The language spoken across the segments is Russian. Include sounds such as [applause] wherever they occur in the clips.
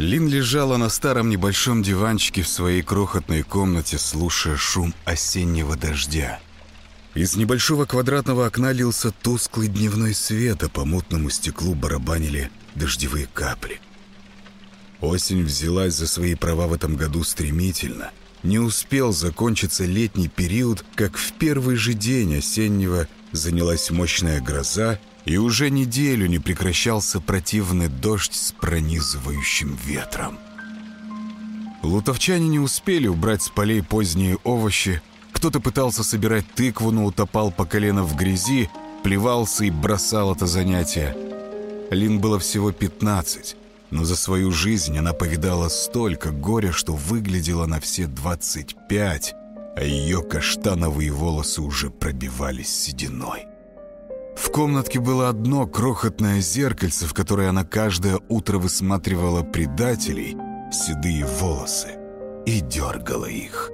Лин лежала на старом небольшом диванчике в своей крохотной комнате, слушая шум осеннего дождя. Из небольшого квадратного окна лился тусклый дневной свет, а по мутному стеклу барабанили дождевые капли. Осень взялась за свои права в этом году стремительно. Не успел закончиться летний период, как в первый же день осеннего занялась мощная гроза, и уже неделю не прекращался противный дождь с пронизывающим ветром. Лутовчане не успели убрать с полей поздние овощи, кто-то пытался собирать тыкву, но утопал по колено в грязи, плевался и бросал это занятие. Лин было всего 15, но за свою жизнь она повидала столько горя, что выглядела на все 25, а ее каштановые волосы уже пробивались сединой. В комнатке было одно крохотное зеркальце, в которое она каждое утро высматривала предателей, седые волосы, и дергала их.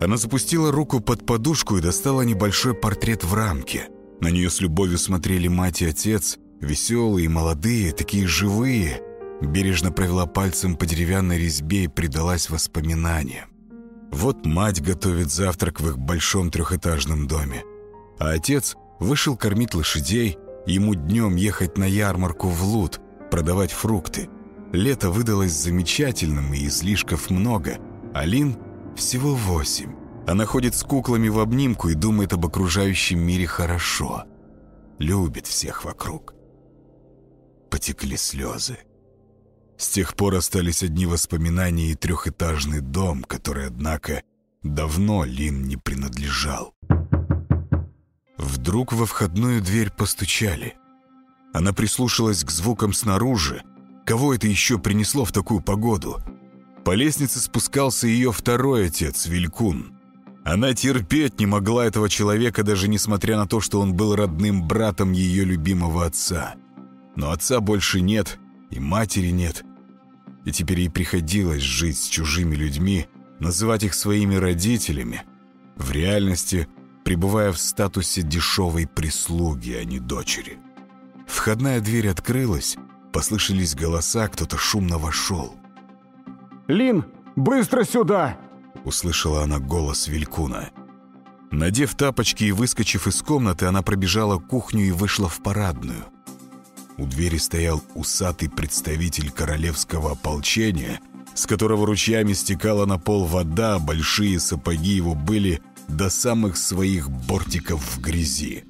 Она запустила руку под подушку и достала небольшой портрет в рамке. На нее с любовью смотрели мать и отец, веселые, молодые, такие живые. Бережно провела пальцем по деревянной резьбе и предалась воспоминаниям. Вот мать готовит завтрак в их большом трехэтажном доме. А отец Вышел кормить лошадей, ему днем ехать на ярмарку в Лут, продавать фрукты. Лето выдалось замечательным и излишков много. Алин всего восемь. Она ходит с куклами в обнимку и думает об окружающем мире хорошо. Любит всех вокруг. Потекли слезы. С тех пор остались одни воспоминания и трехэтажный дом, который, однако, давно Лин не принадлежал. Вдруг во входную дверь постучали. Она прислушалась к звукам снаружи. Кого это еще принесло в такую погоду? По лестнице спускался ее второй отец, Вилькун. Она терпеть не могла этого человека, даже несмотря на то, что он был родным братом ее любимого отца. Но отца больше нет, и матери нет. И теперь ей приходилось жить с чужими людьми, называть их своими родителями. В реальности – пребывая в статусе дешевой прислуги, а не дочери. Входная дверь открылась, послышались голоса, кто-то шумно вошел. «Лин, быстро сюда!» — услышала она голос Вилькуна. Надев тапочки и выскочив из комнаты, она пробежала кухню и вышла в парадную. У двери стоял усатый представитель королевского ополчения, с которого ручьями стекала на пол вода, большие сапоги его были до самых своих бортиков в грязи.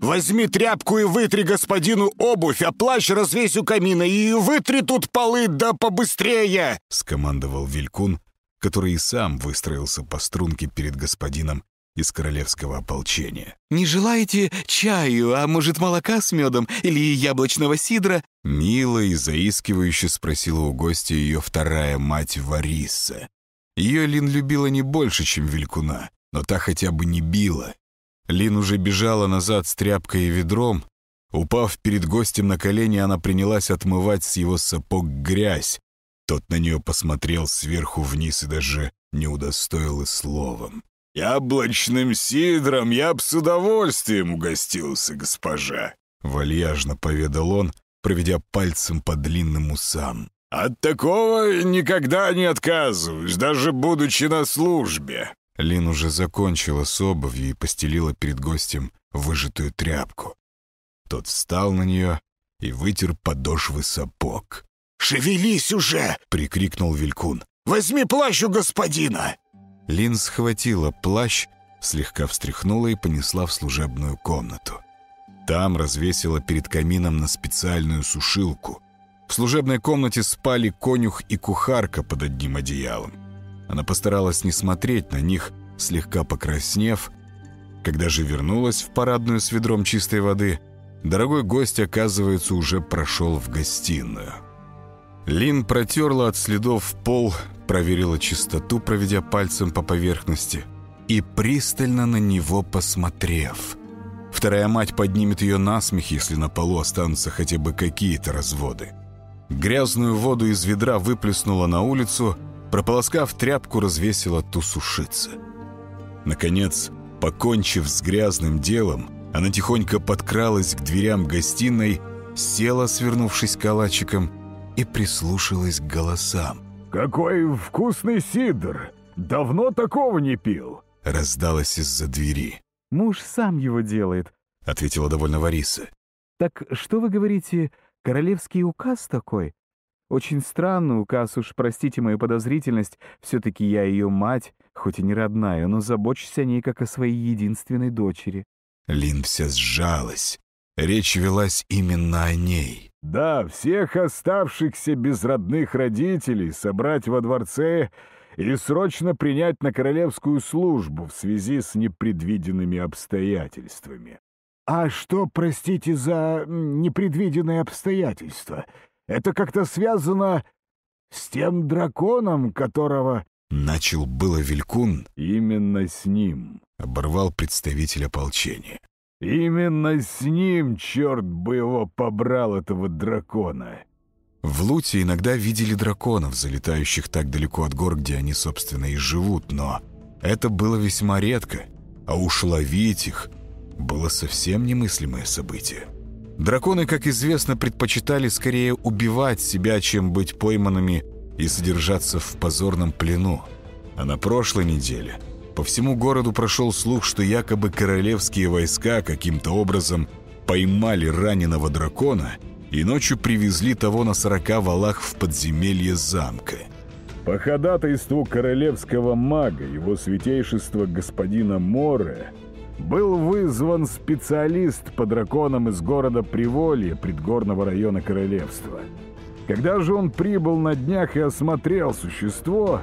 «Возьми тряпку и вытри господину обувь, а плащ развесь у камина и вытри тут полы, да побыстрее!» — скомандовал Вилькун, который и сам выстроился по струнке перед господином из королевского ополчения. «Не желаете чаю, а может молока с медом или яблочного сидра?» Мило и заискивающе спросила у гостя ее вторая мать Вариса. Ее Лин любила не больше, чем Вилькуна но та хотя бы не била. Лин уже бежала назад с тряпкой и ведром. Упав перед гостем на колени, она принялась отмывать с его сапог грязь. Тот на нее посмотрел сверху вниз и даже не удостоил и словом. «Яблочным сидром я б с удовольствием угостился, госпожа», — вальяжно поведал он, проведя пальцем по длинным усам. «От такого никогда не отказываюсь, даже будучи на службе». Лин уже закончила с обувью и постелила перед гостем выжатую тряпку. Тот встал на нее и вытер подошвы сапог. «Шевелись уже!» — прикрикнул Вилькун. «Возьми плащ у господина!» Лин схватила плащ, слегка встряхнула и понесла в служебную комнату. Там развесила перед камином на специальную сушилку. В служебной комнате спали конюх и кухарка под одним одеялом. Она постаралась не смотреть на них, слегка покраснев. Когда же вернулась в парадную с ведром чистой воды, дорогой гость, оказывается, уже прошел в гостиную. Лин протерла от следов пол, проверила чистоту, проведя пальцем по поверхности, и пристально на него посмотрев. Вторая мать поднимет ее на смех, если на полу останутся хотя бы какие-то разводы. Грязную воду из ведра выплеснула на улицу — прополоскав тряпку, развесила ту сушиться. Наконец, покончив с грязным делом, она тихонько подкралась к дверям гостиной, села, свернувшись калачиком, и прислушалась к голосам. «Какой вкусный сидр! Давно такого не пил!» Раздалась из-за двери. «Муж сам его делает», — ответила довольно Вариса. «Так что вы говорите, королевский указ такой? Очень странный указ, уж простите мою подозрительность, все-таки я ее мать, хоть и не родная, но забочусь о ней как о своей единственной дочери». Лин вся сжалась. Речь велась именно о ней. «Да, всех оставшихся без родных родителей собрать во дворце и срочно принять на королевскую службу в связи с непредвиденными обстоятельствами». «А что, простите, за непредвиденные обстоятельства? Это как-то связано с тем драконом, которого...» Начал было Вилькун. «Именно с ним», — оборвал представитель ополчения. «Именно с ним, черт бы его побрал, этого дракона!» В Луте иногда видели драконов, залетающих так далеко от гор, где они, собственно, и живут, но это было весьма редко, а уж ловить их было совсем немыслимое событие. Драконы, как известно, предпочитали скорее убивать себя, чем быть пойманными и содержаться в позорном плену. А на прошлой неделе по всему городу прошел слух, что якобы королевские войска каким-то образом поймали раненого дракона и ночью привезли того на сорока валах в подземелье замка. По ходатайству королевского мага, его святейшества господина Море, был вызван специалист по драконам из города Приволье, предгорного района королевства. Когда же он прибыл на днях и осмотрел существо,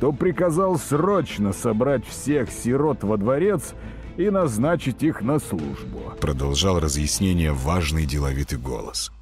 то приказал срочно собрать всех сирот во дворец и назначить их на службу. Продолжал разъяснение важный деловитый голос.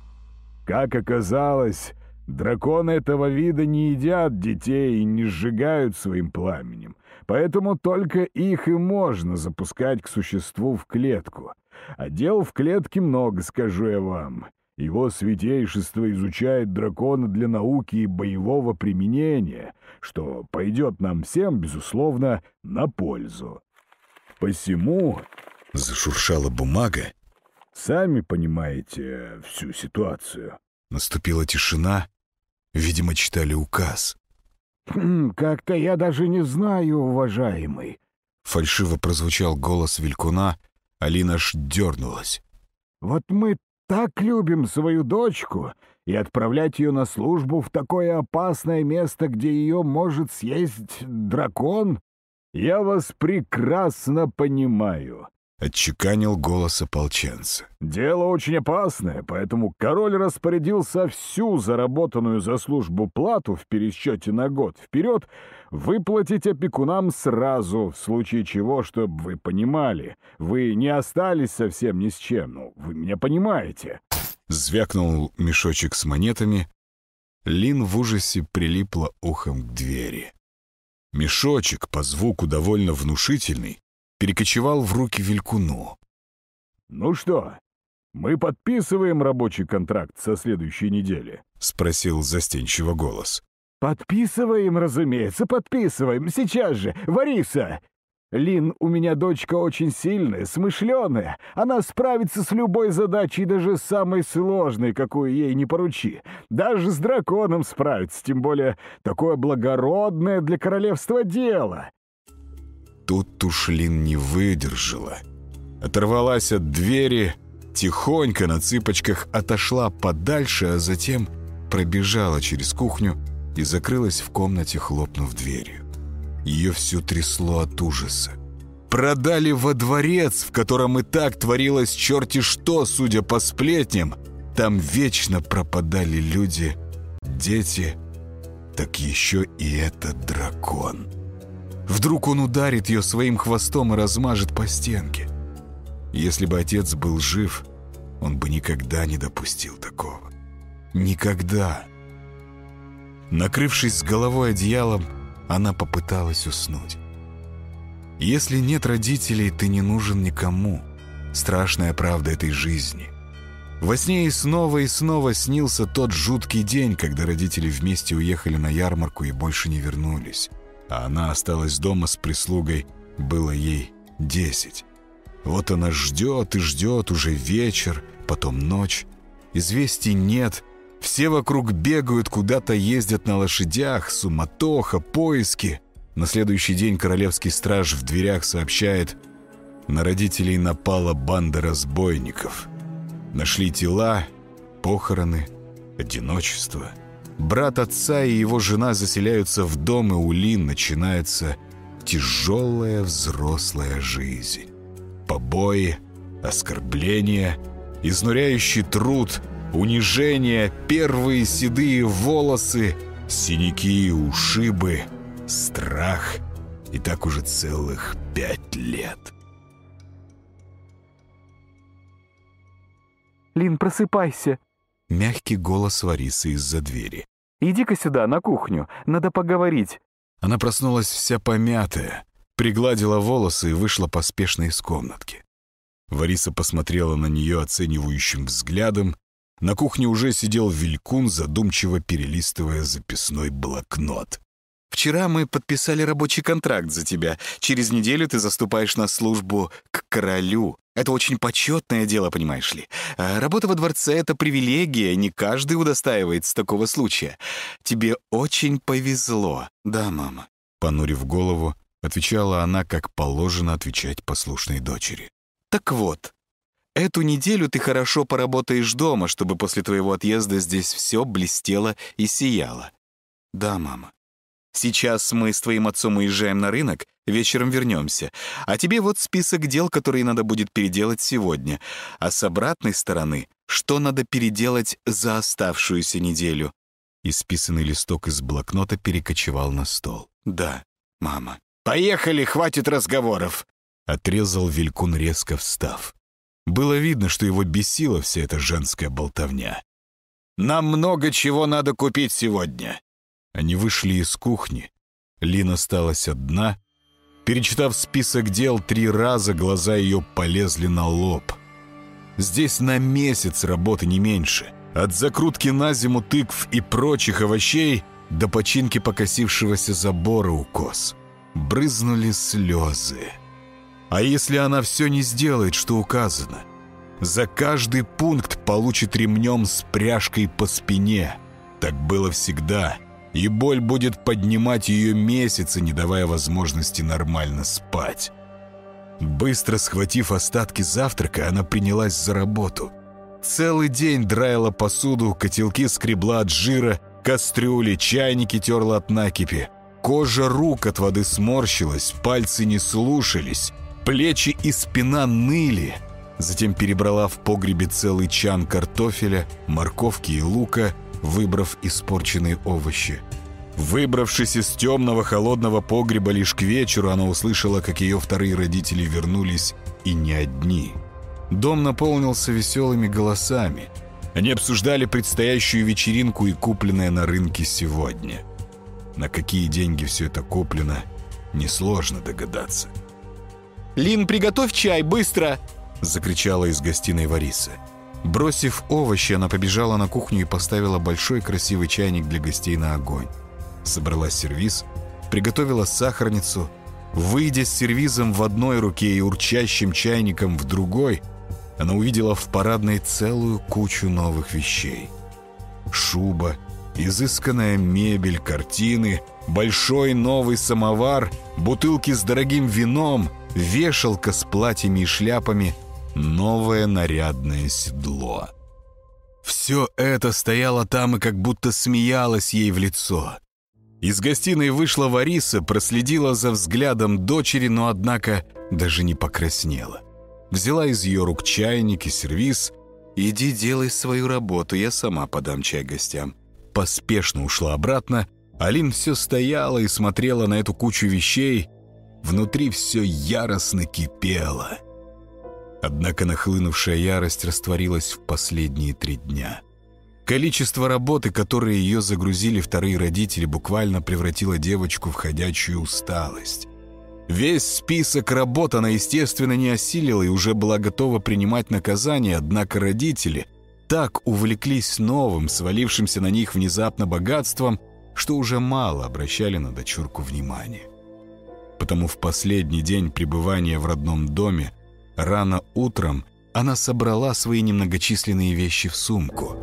Как оказалось, драконы этого вида не едят детей и не сжигают своим пламенем, поэтому только их и можно запускать к существу в клетку. А дел в клетке много, скажу я вам. Его святейшество изучает дракона для науки и боевого применения, что пойдет нам всем, безусловно, на пользу. Посему...» — зашуршала бумага. «Сами понимаете всю ситуацию». Наступила тишина. Видимо, читали указ. «Хм, «Как-то я даже не знаю, уважаемый». Фальшиво прозвучал голос Вилькуна. Алина аж дернулась. «Вот мы так любим свою дочку, и отправлять ее на службу в такое опасное место, где ее может съесть дракон? Я вас прекрасно понимаю. — отчеканил голос ополченца. «Дело очень опасное, поэтому король распорядился всю заработанную за службу плату в пересчете на год вперед выплатить опекунам сразу, в случае чего, чтобы вы понимали. Вы не остались совсем ни с чем, ну, вы меня понимаете». Звякнул мешочек с монетами. Лин в ужасе прилипла ухом к двери. Мешочек, по звуку довольно внушительный, перекочевал в руки Вилькуну. «Ну что, мы подписываем рабочий контракт со следующей недели?» — спросил застенчиво голос. «Подписываем, разумеется, подписываем. Сейчас же, Вариса!» «Лин, у меня дочка очень сильная, смышленая. Она справится с любой задачей, даже самой сложной, какую ей не поручи. Даже с драконом справится, тем более такое благородное для королевства дело. Тут Тушлин не выдержала. Оторвалась от двери, тихонько на цыпочках отошла подальше, а затем пробежала через кухню и закрылась в комнате, хлопнув дверью. Ее все трясло от ужаса. Продали во дворец, в котором и так творилось черти что, судя по сплетням. Там вечно пропадали люди, дети, так еще и этот дракон. Вдруг он ударит ее своим хвостом и размажет по стенке. Если бы отец был жив, он бы никогда не допустил такого. Никогда. Накрывшись с головой одеялом, она попыталась уснуть. Если нет родителей, ты не нужен никому. Страшная правда этой жизни. Во сне и снова и снова снился тот жуткий день, когда родители вместе уехали на ярмарку и больше не вернулись а она осталась дома с прислугой, было ей десять. Вот она ждет и ждет, уже вечер, потом ночь. Известий нет, Все вокруг бегают, куда-то ездят на лошадях, суматоха, поиски. На следующий день королевский страж в дверях сообщает, на родителей напала банда разбойников. Нашли тела, похороны, одиночество. Брат отца и его жена заселяются в дом, и у Лин начинается тяжелая взрослая жизнь. Побои, оскорбления, изнуряющий труд, унижение, первые седые волосы, синяки и ушибы, страх. И так уже целых пять лет. «Лин, просыпайся!» Мягкий голос Варисы из-за двери. «Иди-ка сюда, на кухню, надо поговорить». Она проснулась вся помятая, пригладила волосы и вышла поспешно из комнатки. Вариса посмотрела на нее оценивающим взглядом. На кухне уже сидел Вилькун, задумчиво перелистывая записной блокнот. «Вчера мы подписали рабочий контракт за тебя. Через неделю ты заступаешь на службу к королю. Это очень почетное дело, понимаешь ли. А работа во дворце — это привилегия, не каждый удостаивается такого случая. Тебе очень повезло, да, мама?» Понурив голову, отвечала она, как положено отвечать послушной дочери. «Так вот, эту неделю ты хорошо поработаешь дома, чтобы после твоего отъезда здесь все блестело и сияло. Да, мама. Сейчас мы с твоим отцом уезжаем на рынок, вечером вернемся. А тебе вот список дел, которые надо будет переделать сегодня. А с обратной стороны, что надо переделать за оставшуюся неделю?» Исписанный листок из блокнота перекочевал на стол. «Да, мама». «Поехали, хватит разговоров!» Отрезал Вилькун, резко встав. Было видно, что его бесила вся эта женская болтовня. «Нам много чего надо купить сегодня. Они вышли из кухни. Лина осталась одна. Перечитав список дел три раза, глаза ее полезли на лоб. Здесь на месяц работы не меньше. От закрутки на зиму тыкв и прочих овощей до починки покосившегося забора у коз. Брызнули слезы. А если она все не сделает, что указано? За каждый пункт получит ремнем с пряжкой по спине. Так было всегда и боль будет поднимать ее месяцы, не давая возможности нормально спать. Быстро схватив остатки завтрака, она принялась за работу. Целый день драила посуду, котелки скребла от жира, кастрюли, чайники терла от накипи. Кожа рук от воды сморщилась, пальцы не слушались, плечи и спина ныли. Затем перебрала в погребе целый чан картофеля, морковки и лука – выбрав испорченные овощи. Выбравшись из темного холодного погреба лишь к вечеру, она услышала, как ее вторые родители вернулись, и не одни. Дом наполнился веселыми голосами. Они обсуждали предстоящую вечеринку и купленное на рынке сегодня. На какие деньги все это куплено, несложно догадаться. «Лин, приготовь чай, быстро!» — закричала из гостиной Вариса. Бросив овощи, она побежала на кухню и поставила большой красивый чайник для гостей на огонь. Собрала сервиз, приготовила сахарницу. Выйдя с сервизом в одной руке и урчащим чайником в другой, она увидела в парадной целую кучу новых вещей. Шуба, изысканная мебель, картины, большой новый самовар, бутылки с дорогим вином, вешалка с платьями и шляпами — новое нарядное седло. Все это стояло там и как будто смеялось ей в лицо. Из гостиной вышла Вариса, проследила за взглядом дочери, но, однако, даже не покраснела. Взяла из ее рук чайник и сервиз. «Иди делай свою работу, я сама подам чай гостям». Поспешно ушла обратно. Алин все стояла и смотрела на эту кучу вещей. Внутри все яростно кипело. Однако нахлынувшая ярость растворилась в последние три дня. Количество работы, которые ее загрузили вторые родители, буквально превратило девочку в ходячую усталость. Весь список работ она, естественно, не осилила и уже была готова принимать наказание, однако родители так увлеклись новым, свалившимся на них внезапно богатством, что уже мало обращали на дочурку внимания. Потому в последний день пребывания в родном доме Рано утром она собрала свои немногочисленные вещи в сумку.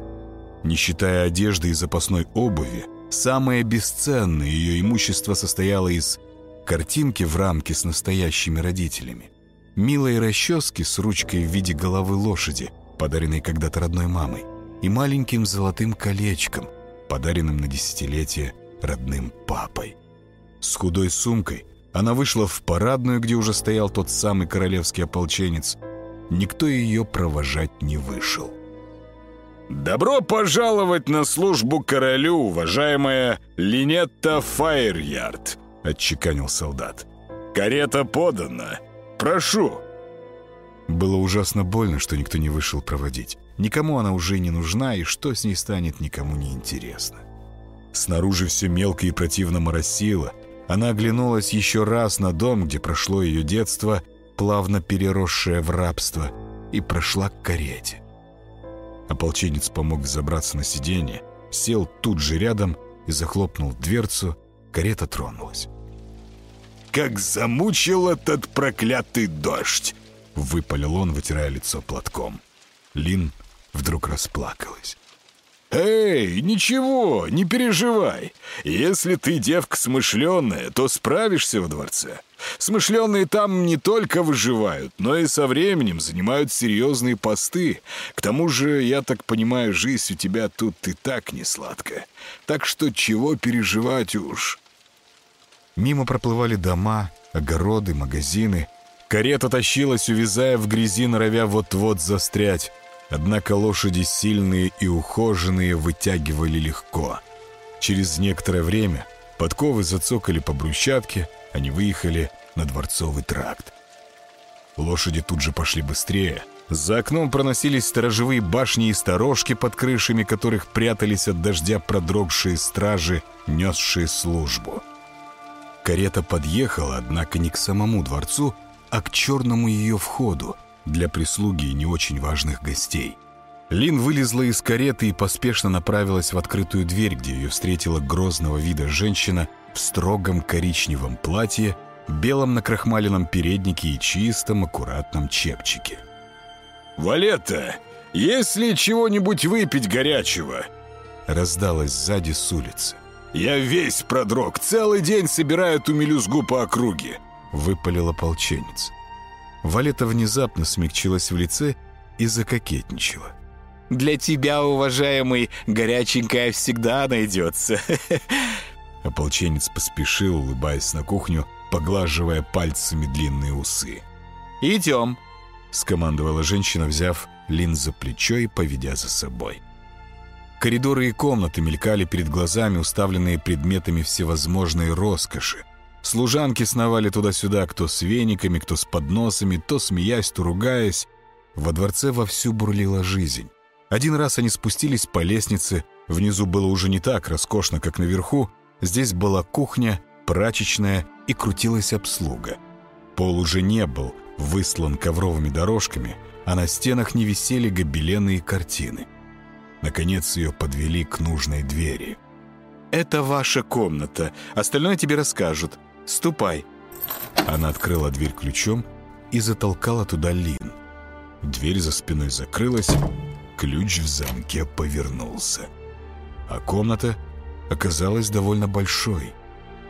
Не считая одежды и запасной обуви, самое бесценное ее имущество состояло из картинки в рамке с настоящими родителями, милой расчески с ручкой в виде головы лошади, подаренной когда-то родной мамой, и маленьким золотым колечком, подаренным на десятилетие родным папой. С худой сумкой она вышла в парадную, где уже стоял тот самый королевский ополченец. Никто ее провожать не вышел. «Добро пожаловать на службу королю, уважаемая Линетта Файерярд», — отчеканил солдат. «Карета подана. Прошу». Было ужасно больно, что никто не вышел проводить. Никому она уже не нужна, и что с ней станет, никому не интересно. Снаружи все мелко и противно моросило. Она оглянулась еще раз на дом, где прошло ее детство, плавно переросшее в рабство, и прошла к карете. Ополченец помог забраться на сиденье, сел тут же рядом и захлопнул дверцу, карета тронулась. «Как замучил этот проклятый дождь!» — выпалил он, вытирая лицо платком. Лин вдруг расплакалась. «Эй, ничего, не переживай. Если ты девка смышленая, то справишься в дворце. Смышленные там не только выживают, но и со временем занимают серьезные посты. К тому же, я так понимаю, жизнь у тебя тут и так не сладкая. Так что чего переживать уж?» Мимо проплывали дома, огороды, магазины. Карета тащилась, увязая в грязи, норовя вот-вот застрять. Однако лошади сильные и ухоженные вытягивали легко. Через некоторое время подковы зацокали по брусчатке, они выехали на Дворцовый тракт. Лошади тут же пошли быстрее. За окном проносились сторожевые башни и сторожки, под крышами которых прятались от дождя продрогшие стражи, несшие службу. Карета подъехала, однако не к самому дворцу, а к черному ее входу, для прислуги и не очень важных гостей. Лин вылезла из кареты и поспешно направилась в открытую дверь, где ее встретила грозного вида женщина в строгом коричневом платье, белом накрахмаленном переднике и чистом аккуратном чепчике. «Валетта, есть ли чего-нибудь выпить горячего?» раздалась сзади с улицы. «Я весь продрог, целый день собираю эту мелюзгу по округе», — выпалил ополченец. Валета внезапно смягчилась в лице и закокетничала. «Для тебя, уважаемый, горяченькая всегда найдется». [laughs] Ополченец поспешил, улыбаясь на кухню, поглаживая пальцами длинные усы. «Идем», — скомандовала женщина, взяв Лин за плечо и поведя за собой. Коридоры и комнаты мелькали перед глазами, уставленные предметами всевозможной роскоши. Служанки сновали туда-сюда, кто с вениками, кто с подносами, то смеясь, то ругаясь. Во дворце вовсю бурлила жизнь. Один раз они спустились по лестнице, внизу было уже не так роскошно, как наверху, здесь была кухня, прачечная и крутилась обслуга. Пол уже не был выслан ковровыми дорожками, а на стенах не висели гобелены и картины. Наконец ее подвели к нужной двери. «Это ваша комната, остальное тебе расскажут. Ступай». Она открыла дверь ключом и затолкала туда Лин. Дверь за спиной закрылась, ключ в замке повернулся. А комната оказалась довольно большой.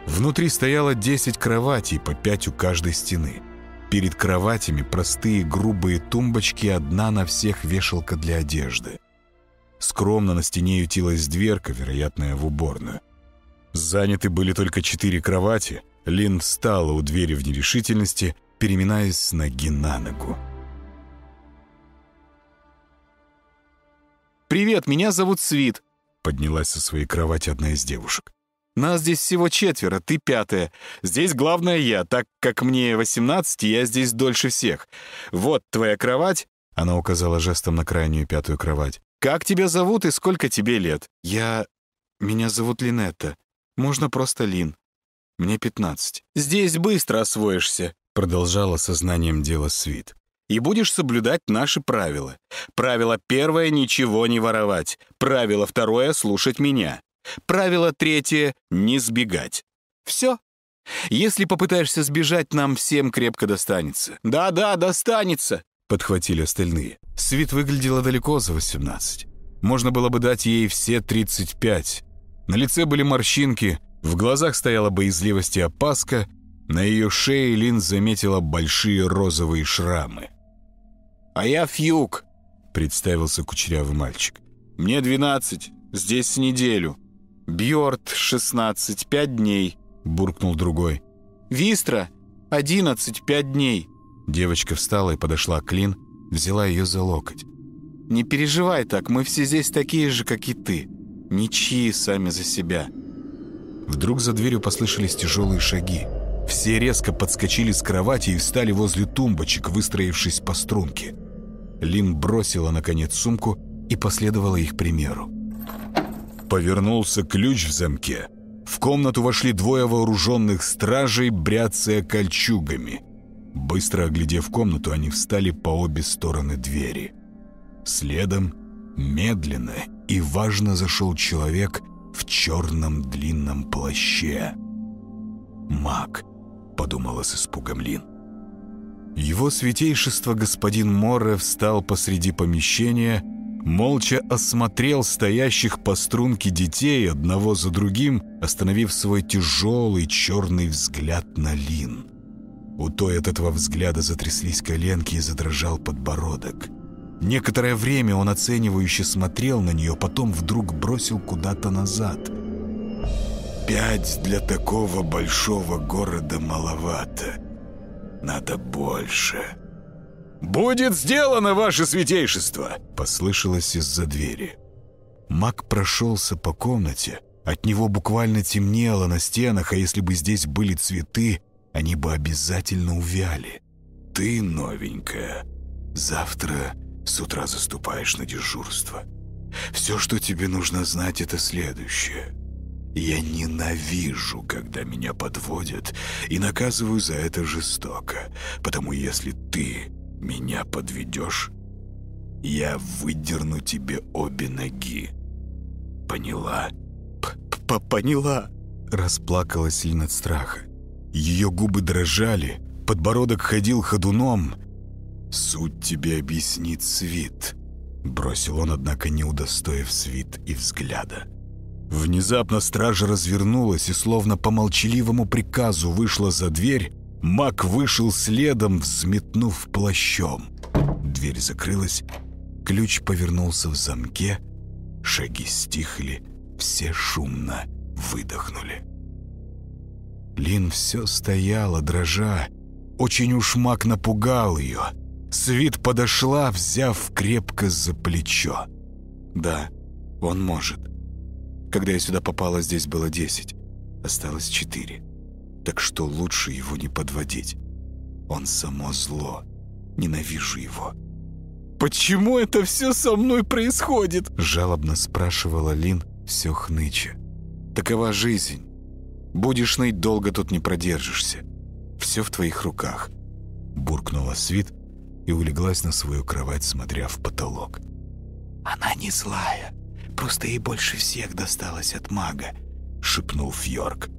Внутри стояло 10 кроватей, по 5 у каждой стены. Перед кроватями простые грубые тумбочки, одна на всех вешалка для одежды. Скромно на стене ютилась дверка, вероятная в уборную. Заняты были только четыре кровати — Лин встала у двери в нерешительности, переминаясь с ноги на ногу. «Привет, меня зовут Свит», — поднялась со своей кровати одна из девушек. «Нас здесь всего четверо, ты пятая. Здесь главное я, так как мне 18, я здесь дольше всех. Вот твоя кровать», — она указала жестом на крайнюю пятую кровать. «Как тебя зовут и сколько тебе лет?» «Я... Меня зовут Линетта. Можно просто Лин. Мне пятнадцать. Здесь быстро освоишься, продолжала сознанием дела Свит. И будешь соблюдать наши правила. Правило первое — ничего не воровать. Правило второе — слушать меня. Правило третье — не сбегать. Все. Если попытаешься сбежать, нам всем крепко достанется. Да-да, достанется, — подхватили остальные. Свит выглядела далеко за восемнадцать. можно было бы дать ей все 35. На лице были морщинки, в глазах стояла боязливость и опаска, на ее шее Лин заметила большие розовые шрамы. «А я Фьюк», — представился кучерявый мальчик. «Мне 12, здесь неделю. Бьорд, 16, 5 дней», — буркнул другой. «Вистра, 11, 5 дней». Девочка встала и подошла к Лин, взяла ее за локоть. «Не переживай так, мы все здесь такие же, как и ты. Ничьи сами за себя». Вдруг за дверью послышались тяжелые шаги. Все резко подскочили с кровати и встали возле тумбочек, выстроившись по струнке. Лин бросила, наконец, сумку и последовала их примеру. Повернулся ключ в замке. В комнату вошли двое вооруженных стражей, бряцая кольчугами. Быстро оглядев комнату, они встали по обе стороны двери. Следом, медленно и важно зашел человек в черном длинном плаще. Маг — подумала с испугом Лин. Его святейшество господин Морре встал посреди помещения, молча осмотрел стоящих по струнке детей одного за другим, остановив свой тяжелый черный взгляд на Лин. У той от этого взгляда затряслись коленки и задрожал подбородок. Некоторое время он оценивающе смотрел на нее, потом вдруг бросил куда-то назад — Пять для такого большого города маловато. Надо больше. «Будет сделано, ваше святейшество!» — послышалось из-за двери. Маг прошелся по комнате. От него буквально темнело на стенах, а если бы здесь были цветы, они бы обязательно увяли. «Ты, новенькая, завтра с утра заступаешь на дежурство. Все, что тебе нужно знать, это следующее. Я ненавижу, когда меня подводят, и наказываю за это жестоко, потому если ты меня подведешь, я выдерну тебе обе ноги. Поняла? П Поняла. Расплакалась Лин от страха. Ее губы дрожали, подбородок ходил ходуном. «Суть тебе объяснит свит», — бросил он, однако не удостоив свит и взгляда. Внезапно стража развернулась и словно по молчаливому приказу вышла за дверь. Маг вышел следом, взметнув плащом. Дверь закрылась, ключ повернулся в замке, шаги стихли, все шумно выдохнули. Лин все стояла, дрожа. Очень уж маг напугал ее. Свит подошла, взяв крепко за плечо. «Да, он может». Когда я сюда попала, здесь было десять. Осталось четыре. Так что лучше его не подводить. Он само зло. Ненавижу его. «Почему это все со мной происходит?» Жалобно спрашивала Лин, все хныча. «Такова жизнь. Будешь ныть, долго тут не продержишься. Все в твоих руках». Буркнула Свит и улеглась на свою кровать, смотря в потолок. «Она не злая», Просто ей больше всех досталось от мага», — шепнул Фьорк.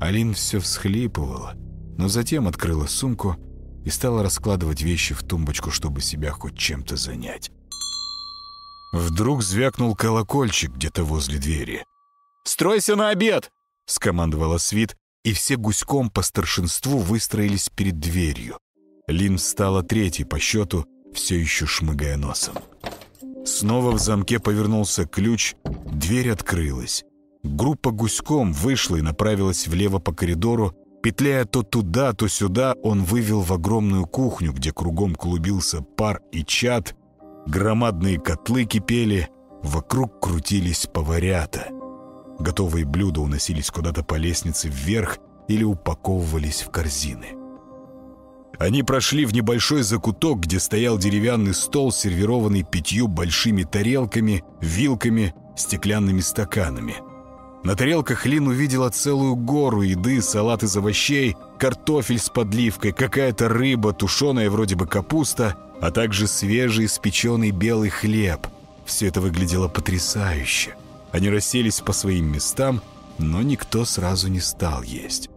Алин все всхлипывала, но затем открыла сумку и стала раскладывать вещи в тумбочку, чтобы себя хоть чем-то занять. Вдруг звякнул колокольчик где-то возле двери. «Стройся на обед!» — скомандовала Свит, и все гуськом по старшинству выстроились перед дверью. Лин стала третьей по счету, все еще шмыгая носом. Снова в замке повернулся ключ, дверь открылась. Группа гуськом вышла и направилась влево по коридору. Петляя то туда, то сюда, он вывел в огромную кухню, где кругом клубился пар и чад. Громадные котлы кипели, вокруг крутились поварята. Готовые блюда уносились куда-то по лестнице вверх или упаковывались в корзины. Они прошли в небольшой закуток, где стоял деревянный стол, сервированный пятью большими тарелками, вилками, стеклянными стаканами. На тарелках Лин увидела целую гору еды, салат из овощей, картофель с подливкой, какая-то рыба, тушеная вроде бы капуста, а также свежий испеченный белый хлеб. Все это выглядело потрясающе. Они расселись по своим местам, но никто сразу не стал есть.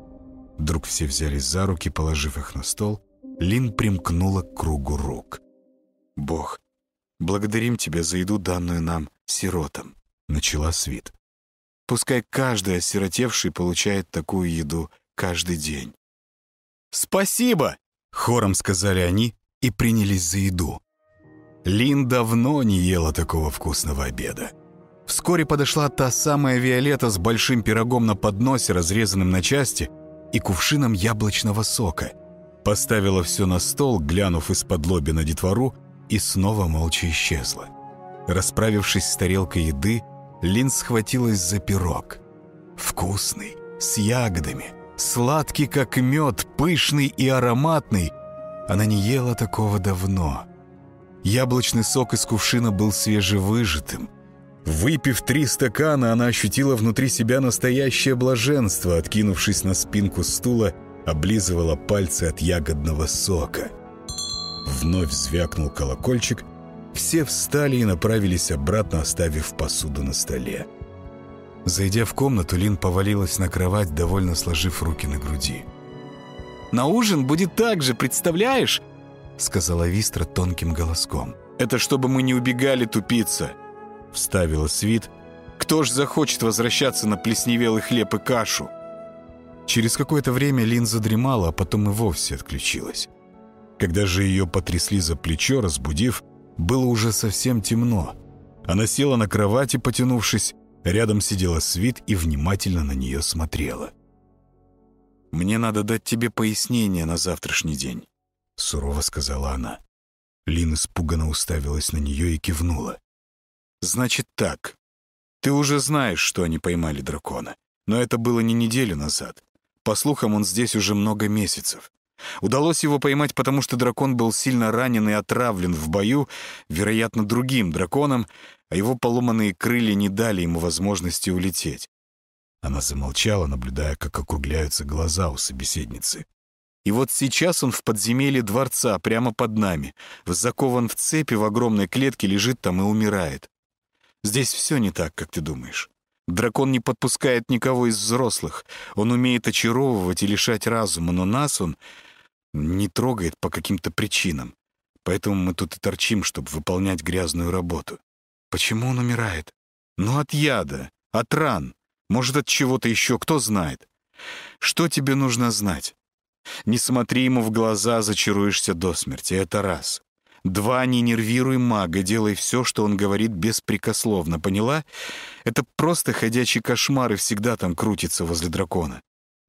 Вдруг все взялись за руки, положив их на стол, Лин примкнула к кругу рук. «Бог, благодарим Тебя за еду, данную нам сиротам», — начала Свит. «Пускай каждый осиротевший получает такую еду каждый день». «Спасибо!» — хором сказали они и принялись за еду. Лин давно не ела такого вкусного обеда. Вскоре подошла та самая Виолетта с большим пирогом на подносе, разрезанным на части, и кувшином яблочного сока. Поставила все на стол, глянув из-под лоби на детвору, и снова молча исчезла. Расправившись с тарелкой еды, Лин схватилась за пирог. Вкусный, с ягодами, сладкий, как мед, пышный и ароматный. Она не ела такого давно. Яблочный сок из кувшина был свежевыжатым, Выпив три стакана, она ощутила внутри себя настоящее блаженство, откинувшись на спинку стула, облизывала пальцы от ягодного сока. Вновь звякнул колокольчик, все встали и направились обратно, оставив посуду на столе. Зайдя в комнату, Лин повалилась на кровать, довольно сложив руки на груди. «На ужин будет так же, представляешь?» сказала Вистра тонким голоском. «Это чтобы мы не убегали тупиться!» — вставила Свит. «Кто ж захочет возвращаться на плесневелый хлеб и кашу?» Через какое-то время Лин задремала, а потом и вовсе отключилась. Когда же ее потрясли за плечо, разбудив, было уже совсем темно. Она села на кровати, потянувшись, рядом сидела Свит и внимательно на нее смотрела. «Мне надо дать тебе пояснение на завтрашний день», — сурово сказала она. Лин испуганно уставилась на нее и кивнула. «Значит так. Ты уже знаешь, что они поймали дракона. Но это было не неделю назад. По слухам, он здесь уже много месяцев. Удалось его поймать, потому что дракон был сильно ранен и отравлен в бою, вероятно, другим драконом, а его поломанные крылья не дали ему возможности улететь. Она замолчала, наблюдая, как округляются глаза у собеседницы. И вот сейчас он в подземелье дворца, прямо под нами. Закован в цепи в огромной клетке, лежит там и умирает. Здесь все не так, как ты думаешь. Дракон не подпускает никого из взрослых. Он умеет очаровывать и лишать разума, но нас он не трогает по каким-то причинам. Поэтому мы тут и торчим, чтобы выполнять грязную работу. Почему он умирает? Ну, от яда, от ран. Может, от чего-то еще, кто знает. Что тебе нужно знать? Не смотри ему в глаза, зачаруешься до смерти. Это раз. Два, не нервируй мага, делай все, что он говорит беспрекословно, поняла? Это просто ходячий кошмар, и всегда там крутится возле дракона.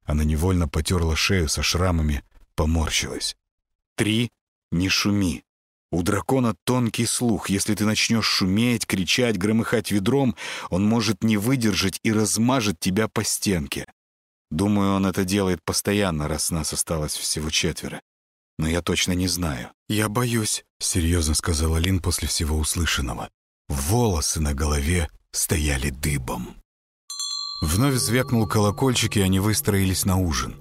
Она невольно потерла шею со шрамами, поморщилась. Три, не шуми. У дракона тонкий слух. Если ты начнешь шуметь, кричать, громыхать ведром, он может не выдержать и размажет тебя по стенке. Думаю, он это делает постоянно, раз нас осталось всего четверо но я точно не знаю. «Я боюсь», — серьезно сказала Лин после всего услышанного. Волосы на голове стояли дыбом. Вновь звякнул колокольчик, и они выстроились на ужин.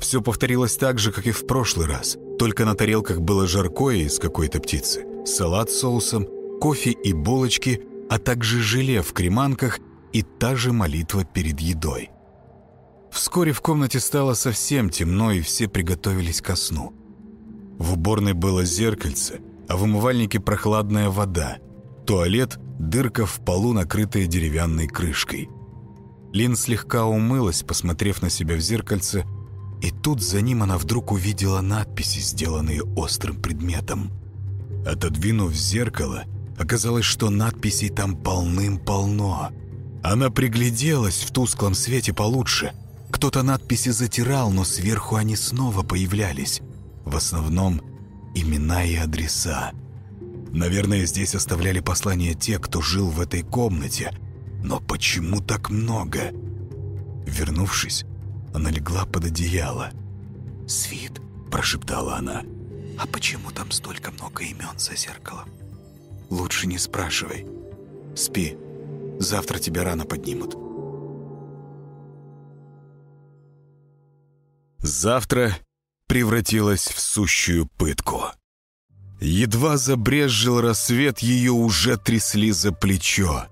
Все повторилось так же, как и в прошлый раз. Только на тарелках было жаркое из какой-то птицы, салат с соусом, кофе и булочки, а также желе в креманках и та же молитва перед едой. Вскоре в комнате стало совсем темно, и все приготовились ко сну. В уборной было зеркальце, а в умывальнике прохладная вода. Туалет — дырка в полу, накрытая деревянной крышкой. Лин слегка умылась, посмотрев на себя в зеркальце, и тут за ним она вдруг увидела надписи, сделанные острым предметом. Отодвинув зеркало, оказалось, что надписей там полным-полно. Она пригляделась в тусклом свете получше. Кто-то надписи затирал, но сверху они снова появлялись. В основном имена и адреса. Наверное, здесь оставляли послания те, кто жил в этой комнате. Но почему так много? Вернувшись, она легла под одеяло. «Свит», — прошептала она, — «а почему там столько много имен за зеркалом?» «Лучше не спрашивай. Спи. Завтра тебя рано поднимут». Завтра превратилась в сущую пытку. Едва забрезжил рассвет, ее уже трясли за плечо.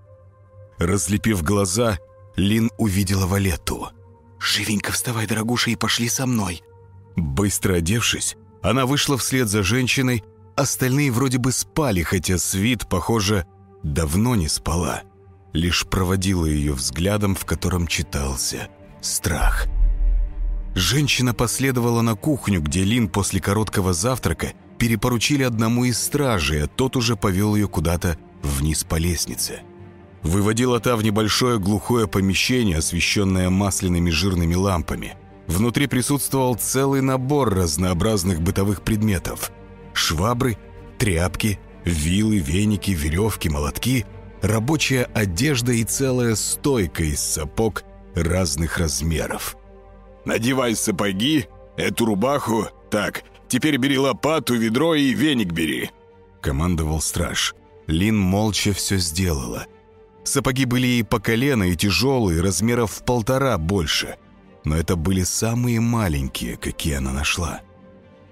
Разлепив глаза, Лин увидела Валетту. «Живенько вставай, дорогуша, и пошли со мной». Быстро одевшись, она вышла вслед за женщиной, остальные вроде бы спали, хотя Свит, похоже, давно не спала, лишь проводила ее взглядом, в котором читался страх. Женщина последовала на кухню, где Лин после короткого завтрака перепоручили одному из стражей, а тот уже повел ее куда-то вниз по лестнице. Выводила та в небольшое глухое помещение, освещенное масляными жирными лампами. Внутри присутствовал целый набор разнообразных бытовых предметов. Швабры, тряпки, вилы, веники, веревки, молотки, рабочая одежда и целая стойка из сапог разных размеров. «Надевай сапоги, эту рубаху. Так, теперь бери лопату, ведро и веник бери», — командовал страж. Лин молча все сделала. Сапоги были ей по колено и тяжелые, размеров в полтора больше. Но это были самые маленькие, какие она нашла.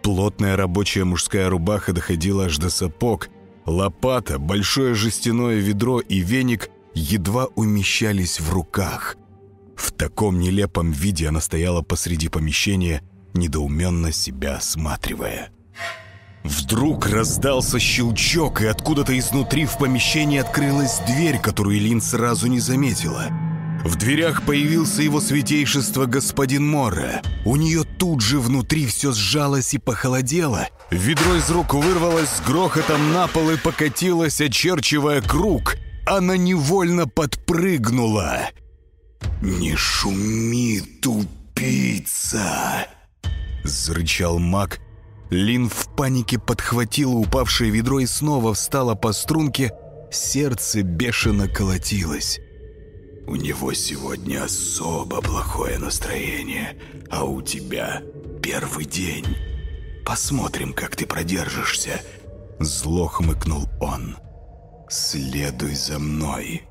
Плотная рабочая мужская рубаха доходила аж до сапог. Лопата, большое жестяное ведро и веник едва умещались в руках. В таком нелепом виде она стояла посреди помещения, недоуменно себя осматривая. Вдруг раздался щелчок, и откуда-то изнутри в помещении открылась дверь, которую Лин сразу не заметила. В дверях появился его святейшество господин Мора. У нее тут же внутри все сжалось и похолодело. Ведро из рук вырвалось с грохотом на пол и покатилось, очерчивая круг. Она невольно подпрыгнула. «Не шуми, тупица!» Зарычал маг, Лин в панике подхватила упавшее ведро и снова встала по струнке. Сердце бешено колотилось. «У него сегодня особо плохое настроение, а у тебя первый день. Посмотрим, как ты продержишься». Зло хмыкнул он. «Следуй за мной».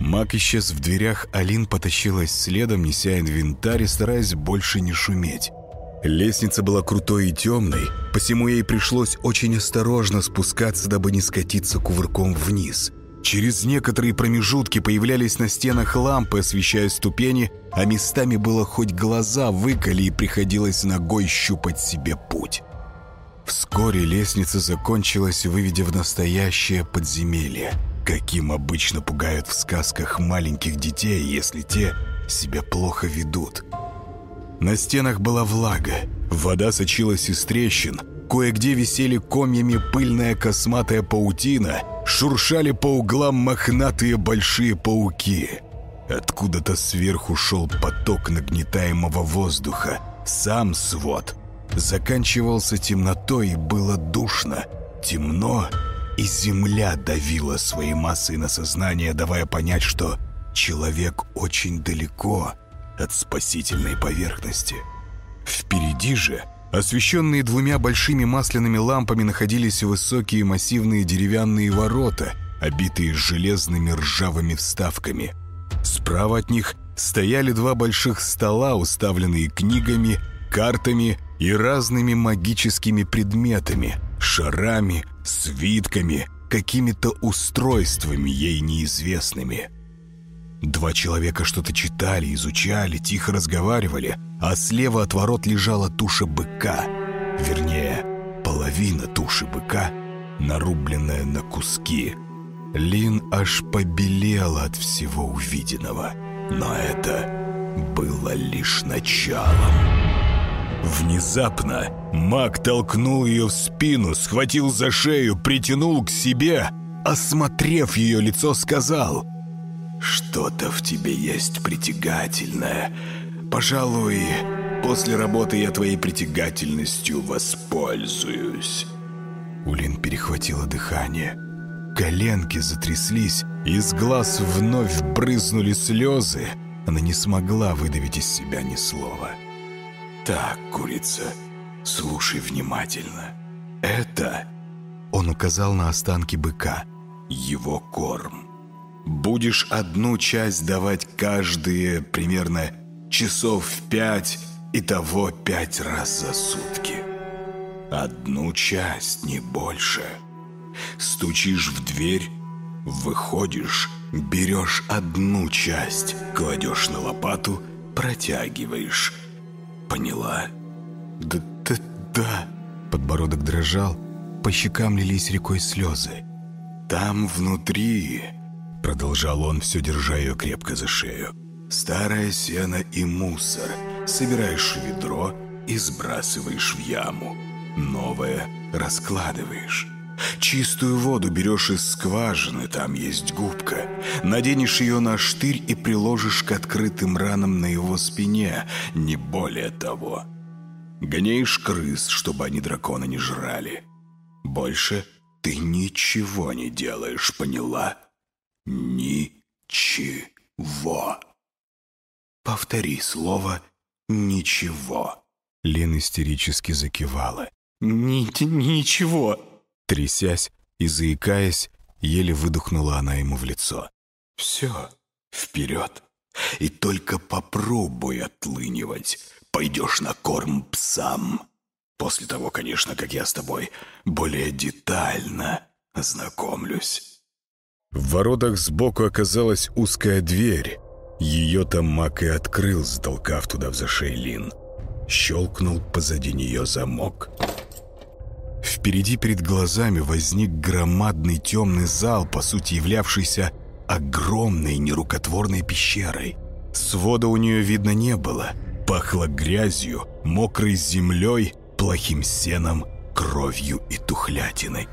Маг исчез в дверях, Алин потащилась следом, неся инвентарь и стараясь больше не шуметь. Лестница была крутой и темной, посему ей пришлось очень осторожно спускаться, дабы не скатиться кувырком вниз. Через некоторые промежутки появлялись на стенах лампы, освещая ступени, а местами было хоть глаза выколи и приходилось ногой щупать себе путь. Вскоре лестница закончилась, выведя в настоящее подземелье, каким обычно пугают в сказках маленьких детей, если те себя плохо ведут – на стенах была влага, вода сочилась из трещин, кое-где висели комьями пыльная косматая паутина, шуршали по углам мохнатые большие пауки. Откуда-то сверху шел поток нагнетаемого воздуха, сам свод. Заканчивался темнотой и было душно, темно, и земля давила своей массой на сознание, давая понять, что человек очень далеко — от спасительной поверхности. Впереди же, освещенные двумя большими масляными лампами, находились высокие массивные деревянные ворота, обитые железными ржавыми вставками. Справа от них стояли два больших стола, уставленные книгами, картами и разными магическими предметами, шарами, свитками, какими-то устройствами ей неизвестными – Два человека что-то читали, изучали, тихо разговаривали, а слева от ворот лежала туша быка. Вернее, половина туши быка, нарубленная на куски. Лин аж побелела от всего увиденного. Но это было лишь началом. Внезапно маг толкнул ее в спину, схватил за шею, притянул к себе, осмотрев ее лицо, сказал — что-то в тебе есть притягательное. Пожалуй, после работы я твоей притягательностью воспользуюсь. Улин перехватила дыхание. Коленки затряслись, из глаз вновь брызнули слезы. Она не смогла выдавить из себя ни слова. «Так, курица, слушай внимательно. Это...» Он указал на останки быка. «Его корм. Будешь одну часть давать каждые примерно часов пять, и того пять раз за сутки. Одну часть, не больше. Стучишь в дверь, выходишь, берешь одну часть, кладешь на лопату, протягиваешь. Поняла? Да, да, да. Подбородок дрожал, по щекам лились рекой слезы. там внутри, продолжал он, все держа ее крепко за шею, старое сено и мусор. Собираешь в ведро и сбрасываешь в яму. Новое раскладываешь. Чистую воду берешь из скважины, там есть губка. Наденешь ее на штырь и приложишь к открытым ранам на его спине, не более того. Гоняешь крыс, чтобы они дракона не жрали. Больше ты ничего не делаешь, поняла? Ничего. Повтори слово «ничего». Лен истерически закивала. Ни «Ничего». Трясясь и заикаясь, еле выдохнула она ему в лицо. «Все, вперед. И только попробуй отлынивать. Пойдешь на корм псам. После того, конечно, как я с тобой более детально ознакомлюсь». В воротах сбоку оказалась узкая дверь. Ее-то Мак и открыл, затолкав туда в зашейлин. Щелкнул позади нее замок. Впереди перед глазами возник громадный темный зал, по сути являвшийся огромной нерукотворной пещерой. Свода у нее видно не было. Пахло грязью, мокрой землей, плохим сеном, кровью и тухлятиной.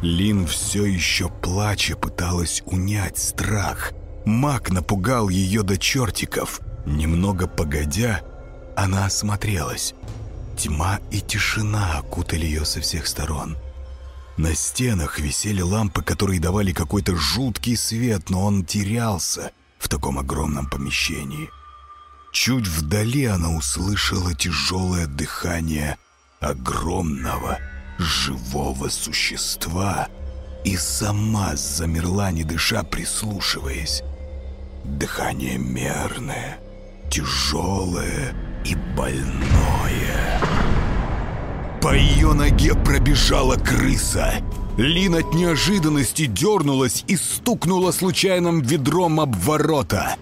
Лин все еще плача пыталась унять страх. Маг напугал ее до чертиков. Немного погодя, она осмотрелась. Тьма и тишина окутали ее со всех сторон. На стенах висели лампы, которые давали какой-то жуткий свет, но он терялся в таком огромном помещении. Чуть вдали она услышала тяжелое дыхание огромного живого существа и сама замерла, не дыша, прислушиваясь. Дыхание мерное, тяжелое и больное. По ее ноге пробежала крыса. Лин от неожиданности дернулась и стукнула случайным ведром об ворота.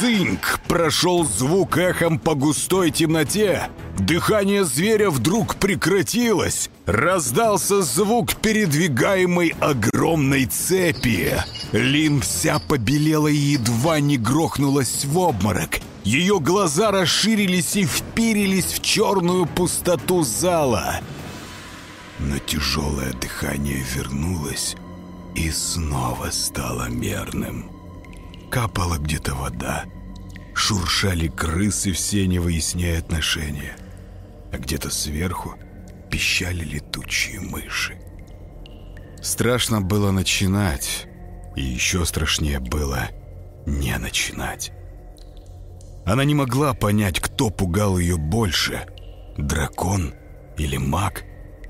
Дзыньк! Прошел звук эхом по густой темноте. Дыхание зверя вдруг прекратилось. Раздался звук передвигаемой огромной цепи. Лин вся побелела и едва не грохнулась в обморок. Ее глаза расширились и впирились в черную пустоту зала. Но тяжелое дыхание вернулось и снова стало мерным. Капала где-то вода. Шуршали крысы, все не выясняя отношения. А где-то сверху пищали летучие мыши. Страшно было начинать, и еще страшнее было не начинать. Она не могла понять, кто пугал ее больше — дракон или маг.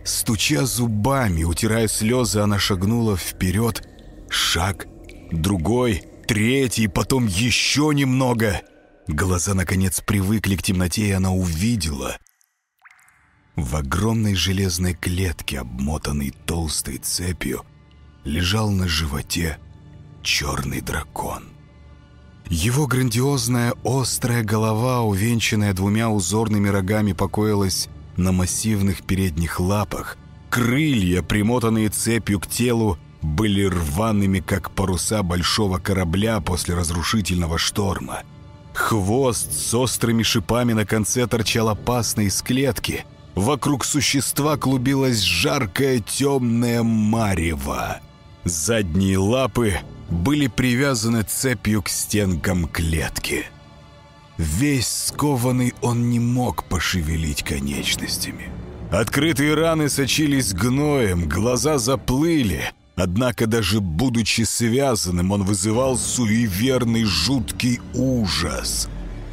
Стуча зубами, утирая слезы, она шагнула вперед. Шаг, другой, третий, потом еще немного. Глаза, наконец, привыкли к темноте, и она увидела. В огромной железной клетке, обмотанной толстой цепью, лежал на животе черный дракон. Его грандиозная острая голова, увенчанная двумя узорными рогами, покоилась на массивных передних лапах. Крылья, примотанные цепью к телу, были рваными, как паруса большого корабля после разрушительного шторма. Хвост с острыми шипами на конце торчал опасно из клетки. Вокруг существа клубилась жаркая темная марево. Задние лапы были привязаны цепью к стенкам клетки. Весь скованный он не мог пошевелить конечностями. Открытые раны сочились гноем, глаза заплыли. Однако даже будучи связанным, он вызывал суеверный жуткий ужас.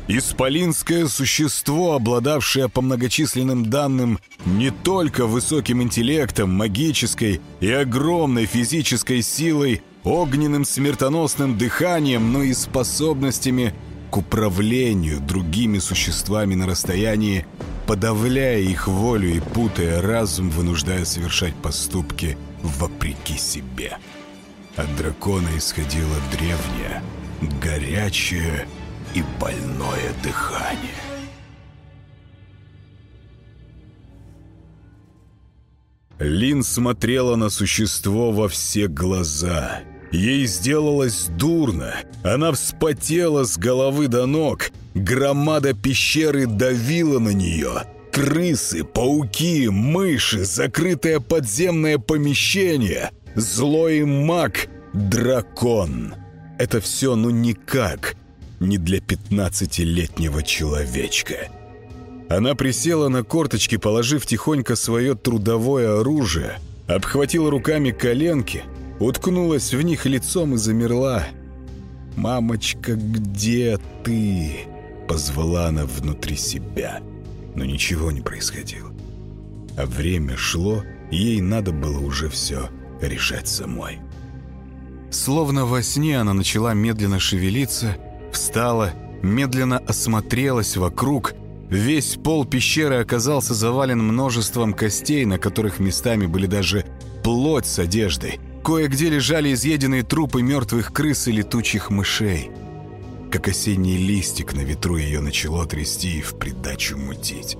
Исполинское существо, обладавшее по многочисленным данным не только высоким интеллектом, магической и огромной физической силой, огненным смертоносным дыханием, но и способностями к управлению другими существами на расстоянии, подавляя их волю и путая разум, вынуждая совершать поступки вопреки себе. От дракона исходило древнее, горячее и больное дыхание. Лин смотрела на существо во все глаза. Ей сделалось дурно. Она вспотела с головы до ног. Громада пещеры давила на нее. Крысы, пауки, мыши, закрытое подземное помещение, злой маг, дракон. Это все ну никак не для пятнадцатилетнего человечка. Она присела на корточки, положив тихонько свое трудовое оружие, обхватила руками коленки, уткнулась в них лицом и замерла. «Мамочка, где ты?» — позвала она внутри себя. Но ничего не происходило. А время шло, ей надо было уже все решать самой. Словно во сне она начала медленно шевелиться, встала, медленно осмотрелась вокруг — Весь пол пещеры оказался завален множеством костей, на которых местами были даже плоть с одеждой. Кое-где лежали изъеденные трупы мертвых крыс и летучих мышей. Как осенний листик на ветру ее начало трясти и в придачу мутить.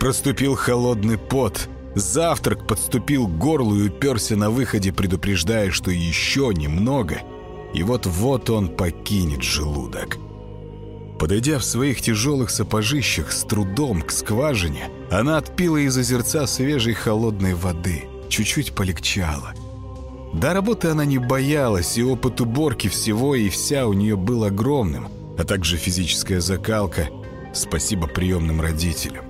Проступил холодный пот. Завтрак подступил к горлу и уперся на выходе, предупреждая, что еще немного, и вот-вот он покинет желудок. Подойдя в своих тяжелых сапожищах с трудом к скважине, она отпила из озерца свежей холодной воды. Чуть-чуть полегчало. До работы она не боялась, и опыт уборки всего и вся у нее был огромным, а также физическая закалка, спасибо приемным родителям.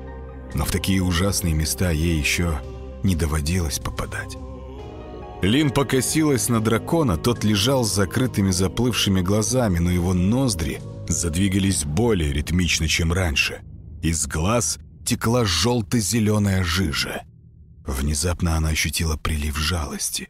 Но в такие ужасные места ей еще не доводилось попадать. Лин покосилась на дракона, тот лежал с закрытыми заплывшими глазами, но его ноздри — задвигались более ритмично, чем раньше. Из глаз текла желто-зеленая жижа. Внезапно она ощутила прилив жалости.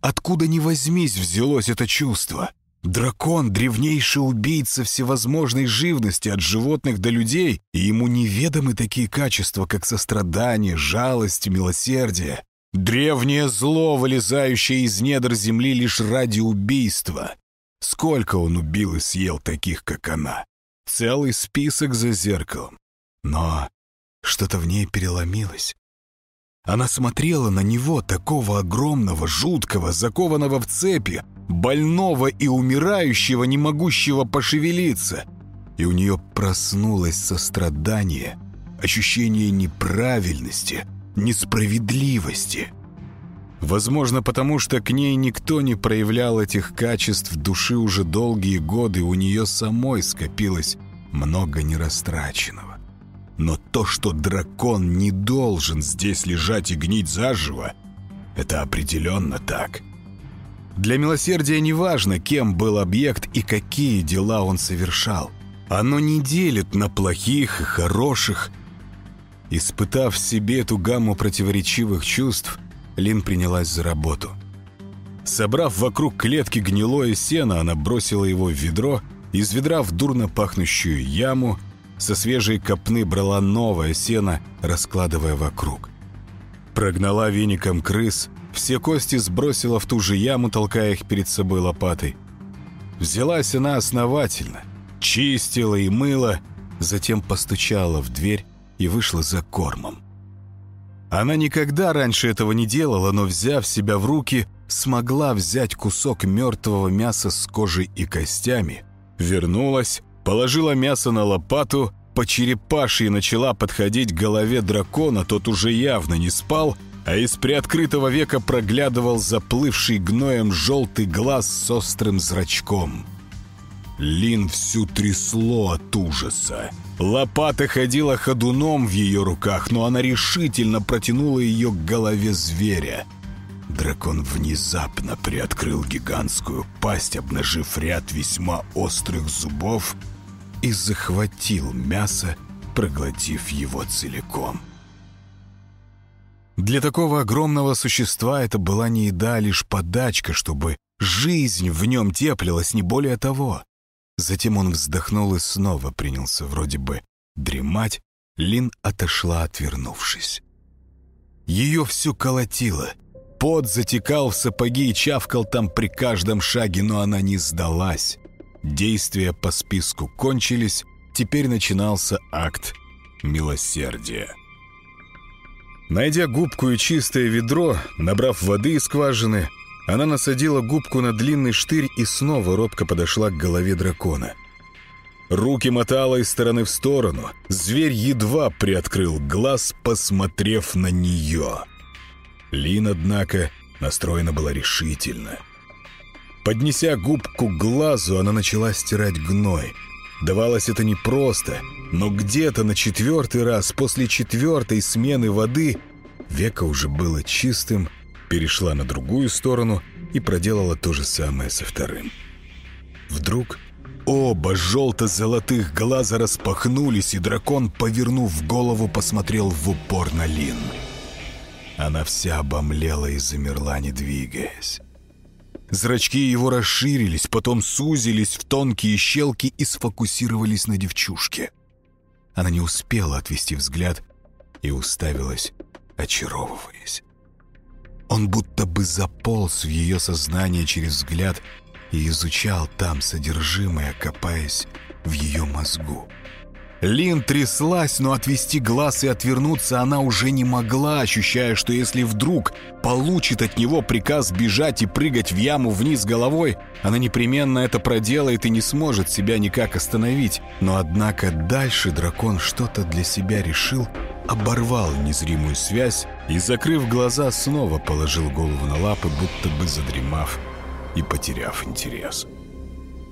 Откуда ни возьмись взялось это чувство? Дракон — древнейший убийца всевозможной живности от животных до людей, и ему неведомы такие качества, как сострадание, жалость, милосердие. Древнее зло, вылезающее из недр земли лишь ради убийства. Сколько он убил и съел таких, как она? Целый список за зеркалом. Но что-то в ней переломилось. Она смотрела на него, такого огромного, жуткого, закованного в цепи, больного и умирающего, не могущего пошевелиться. И у нее проснулось сострадание, ощущение неправильности, несправедливости. Возможно, потому что к ней никто не проявлял этих качеств души уже долгие годы, у нее самой скопилось много нерастраченного. Но то, что дракон не должен здесь лежать и гнить заживо, это определенно так. Для милосердия не важно, кем был объект и какие дела он совершал. Оно не делит на плохих и хороших. Испытав в себе эту гамму противоречивых чувств, Лин принялась за работу. Собрав вокруг клетки гнилое сено, она бросила его в ведро, из ведра в дурно пахнущую яму, со свежей копны брала новое сено, раскладывая вокруг. Прогнала веником крыс, все кости сбросила в ту же яму, толкая их перед собой лопатой. Взялась она основательно, чистила и мыла, затем постучала в дверь и вышла за кормом. Она никогда раньше этого не делала, но, взяв себя в руки, смогла взять кусок мертвого мяса с кожей и костями, вернулась, положила мясо на лопату, по черепашьи начала подходить к голове дракона, тот уже явно не спал, а из приоткрытого века проглядывал заплывший гноем желтый глаз с острым зрачком. Лин всю трясло от ужаса. Лопата ходила ходуном в ее руках, но она решительно протянула ее к голове зверя. Дракон внезапно приоткрыл гигантскую пасть, обнажив ряд весьма острых зубов, и захватил мясо, проглотив его целиком. Для такого огромного существа это была не еда, а лишь подачка, чтобы жизнь в нем теплилась, не более того. Затем он вздохнул и снова принялся вроде бы дремать. Лин отошла, отвернувшись. Ее все колотило. Пот затекал в сапоги и чавкал там при каждом шаге, но она не сдалась. Действия по списку кончились, теперь начинался акт милосердия. Найдя губку и чистое ведро, набрав воды из скважины, она насадила губку на длинный штырь и снова робко подошла к голове дракона. Руки мотала из стороны в сторону. Зверь едва приоткрыл глаз, посмотрев на нее. Лин, однако, настроена была решительно. Поднеся губку к глазу, она начала стирать гной. Давалось это непросто, но где-то на четвертый раз, после четвертой смены воды, веко уже было чистым, перешла на другую сторону и проделала то же самое со вторым. Вдруг оба желто-золотых глаза распахнулись, и дракон, повернув голову, посмотрел в упор на Лин. Она вся обомлела и замерла, не двигаясь. Зрачки его расширились, потом сузились в тонкие щелки и сфокусировались на девчушке. Она не успела отвести взгляд и уставилась, очаровываясь. Он будто бы заполз в ее сознание через взгляд и изучал там содержимое, копаясь в ее мозгу. Лин тряслась, но отвести глаз и отвернуться она уже не могла, ощущая, что если вдруг получит от него приказ бежать и прыгать в яму вниз головой, она непременно это проделает и не сможет себя никак остановить. Но однако дальше дракон что-то для себя решил, оборвал незримую связь и, закрыв глаза, снова положил голову на лапы, будто бы задремав и потеряв интерес.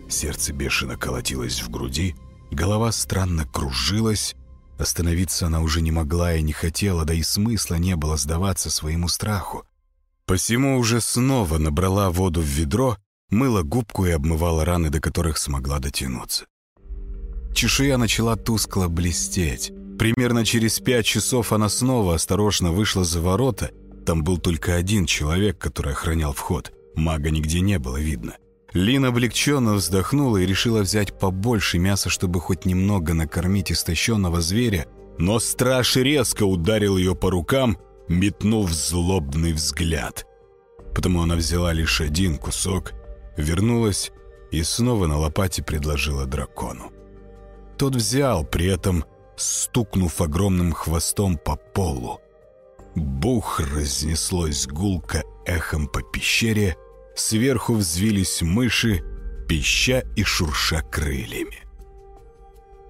Сердце бешено колотилось в груди, Голова странно кружилась. Остановиться она уже не могла и не хотела, да и смысла не было сдаваться своему страху. Посему уже снова набрала воду в ведро, мыла губку и обмывала раны, до которых смогла дотянуться. Чешуя начала тускло блестеть. Примерно через пять часов она снова осторожно вышла за ворота. Там был только один человек, который охранял вход. Мага нигде не было видно. Лин облегченно вздохнула и решила взять побольше мяса, чтобы хоть немного накормить истощенного зверя, но страж резко ударил ее по рукам, метнув злобный взгляд. Потому она взяла лишь один кусок, вернулась и снова на лопате предложила дракону. Тот взял, при этом стукнув огромным хвостом по полу. Бух разнеслось гулко эхом по пещере, Сверху взвились мыши, пища и шурша крыльями.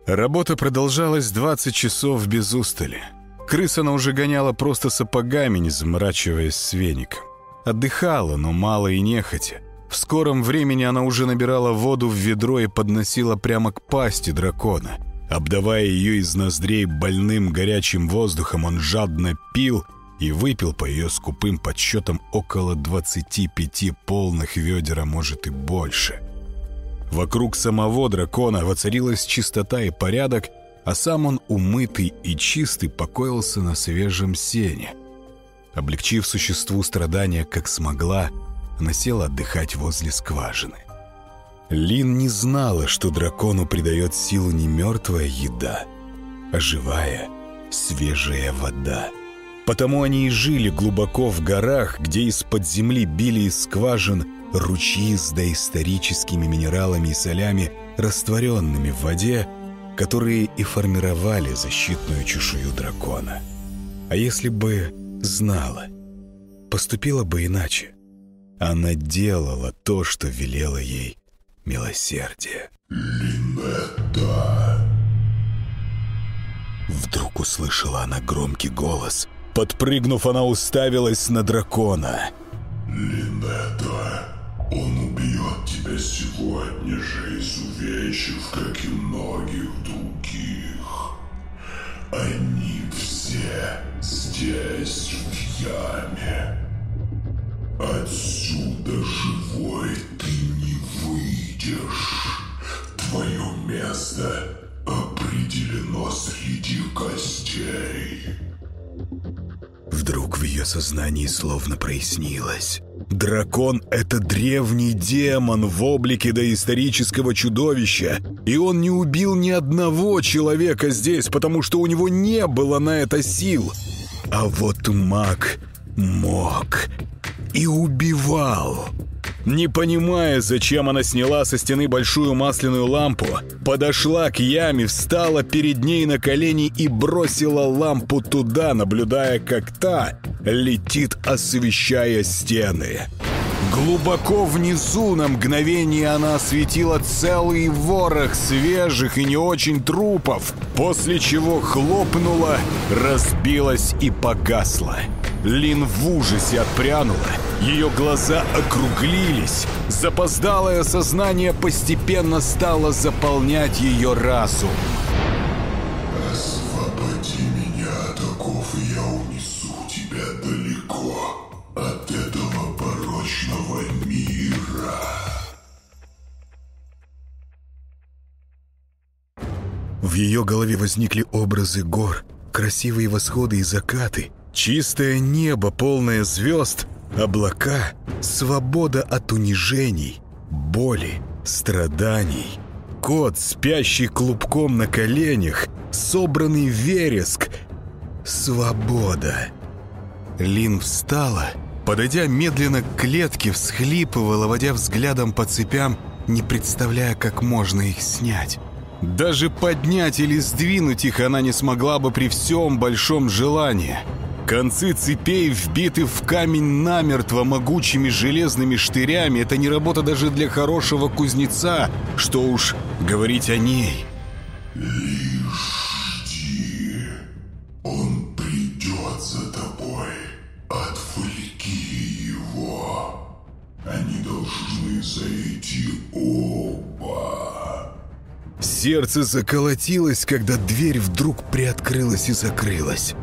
Работа продолжалась 20 часов без устали. Крыс она уже гоняла просто сапогами, не заморачиваясь с веником. Отдыхала, но мало и нехотя. В скором времени она уже набирала воду в ведро и подносила прямо к пасти дракона. Обдавая ее из ноздрей больным горячим воздухом, он жадно пил и выпил по ее скупым подсчетам около 25 полных ведер, а может и больше. Вокруг самого дракона воцарилась чистота и порядок, а сам он, умытый и чистый, покоился на свежем сене. Облегчив существу страдания как смогла, она села отдыхать возле скважины. Лин не знала, что дракону придает силу не мертвая еда, а живая, свежая вода. Потому они и жили глубоко в горах, где из-под земли били из скважин ручьи с доисторическими минералами и солями, растворенными в воде, которые и формировали защитную чешую дракона. А если бы знала, поступила бы иначе. Она делала то, что велела ей милосердие. «Линетта!» Вдруг услышала она громкий голос, Подпрыгнув, она уставилась на дракона. «Линетта, он убьет тебя сегодня же, изувечив, как и многих других. Они все здесь, в яме. Отсюда живой ты не выйдешь. Твое место определено среди костей». Вдруг в ее сознании словно прояснилось. Дракон — это древний демон в облике доисторического чудовища, и он не убил ни одного человека здесь, потому что у него не было на это сил. А вот маг мог и убивал. Не понимая, зачем она сняла со стены большую масляную лампу, подошла к яме, встала перед ней на колени и бросила лампу туда, наблюдая, как та летит, освещая стены. Глубоко внизу на мгновение она осветила целый ворох свежих и не очень трупов, после чего хлопнула, разбилась и погасла. Лин в ужасе отпрянула, ее глаза округлились, запоздалое сознание постепенно стало заполнять ее разум. В ее голове возникли образы гор, красивые восходы и закаты, чистое небо, полное звезд, облака, свобода от унижений, боли, страданий. Кот, спящий клубком на коленях, собранный вереск. Свобода. Лин встала, подойдя медленно к клетке, всхлипывала, водя взглядом по цепям, не представляя, как можно их снять. Даже поднять или сдвинуть их она не смогла бы при всем большом желании. Концы цепей вбиты в камень намертво могучими железными штырями. Это не работа даже для хорошего кузнеца, что уж говорить о ней. Сердце заколотилось, когда дверь вдруг приоткрылась и закрылась.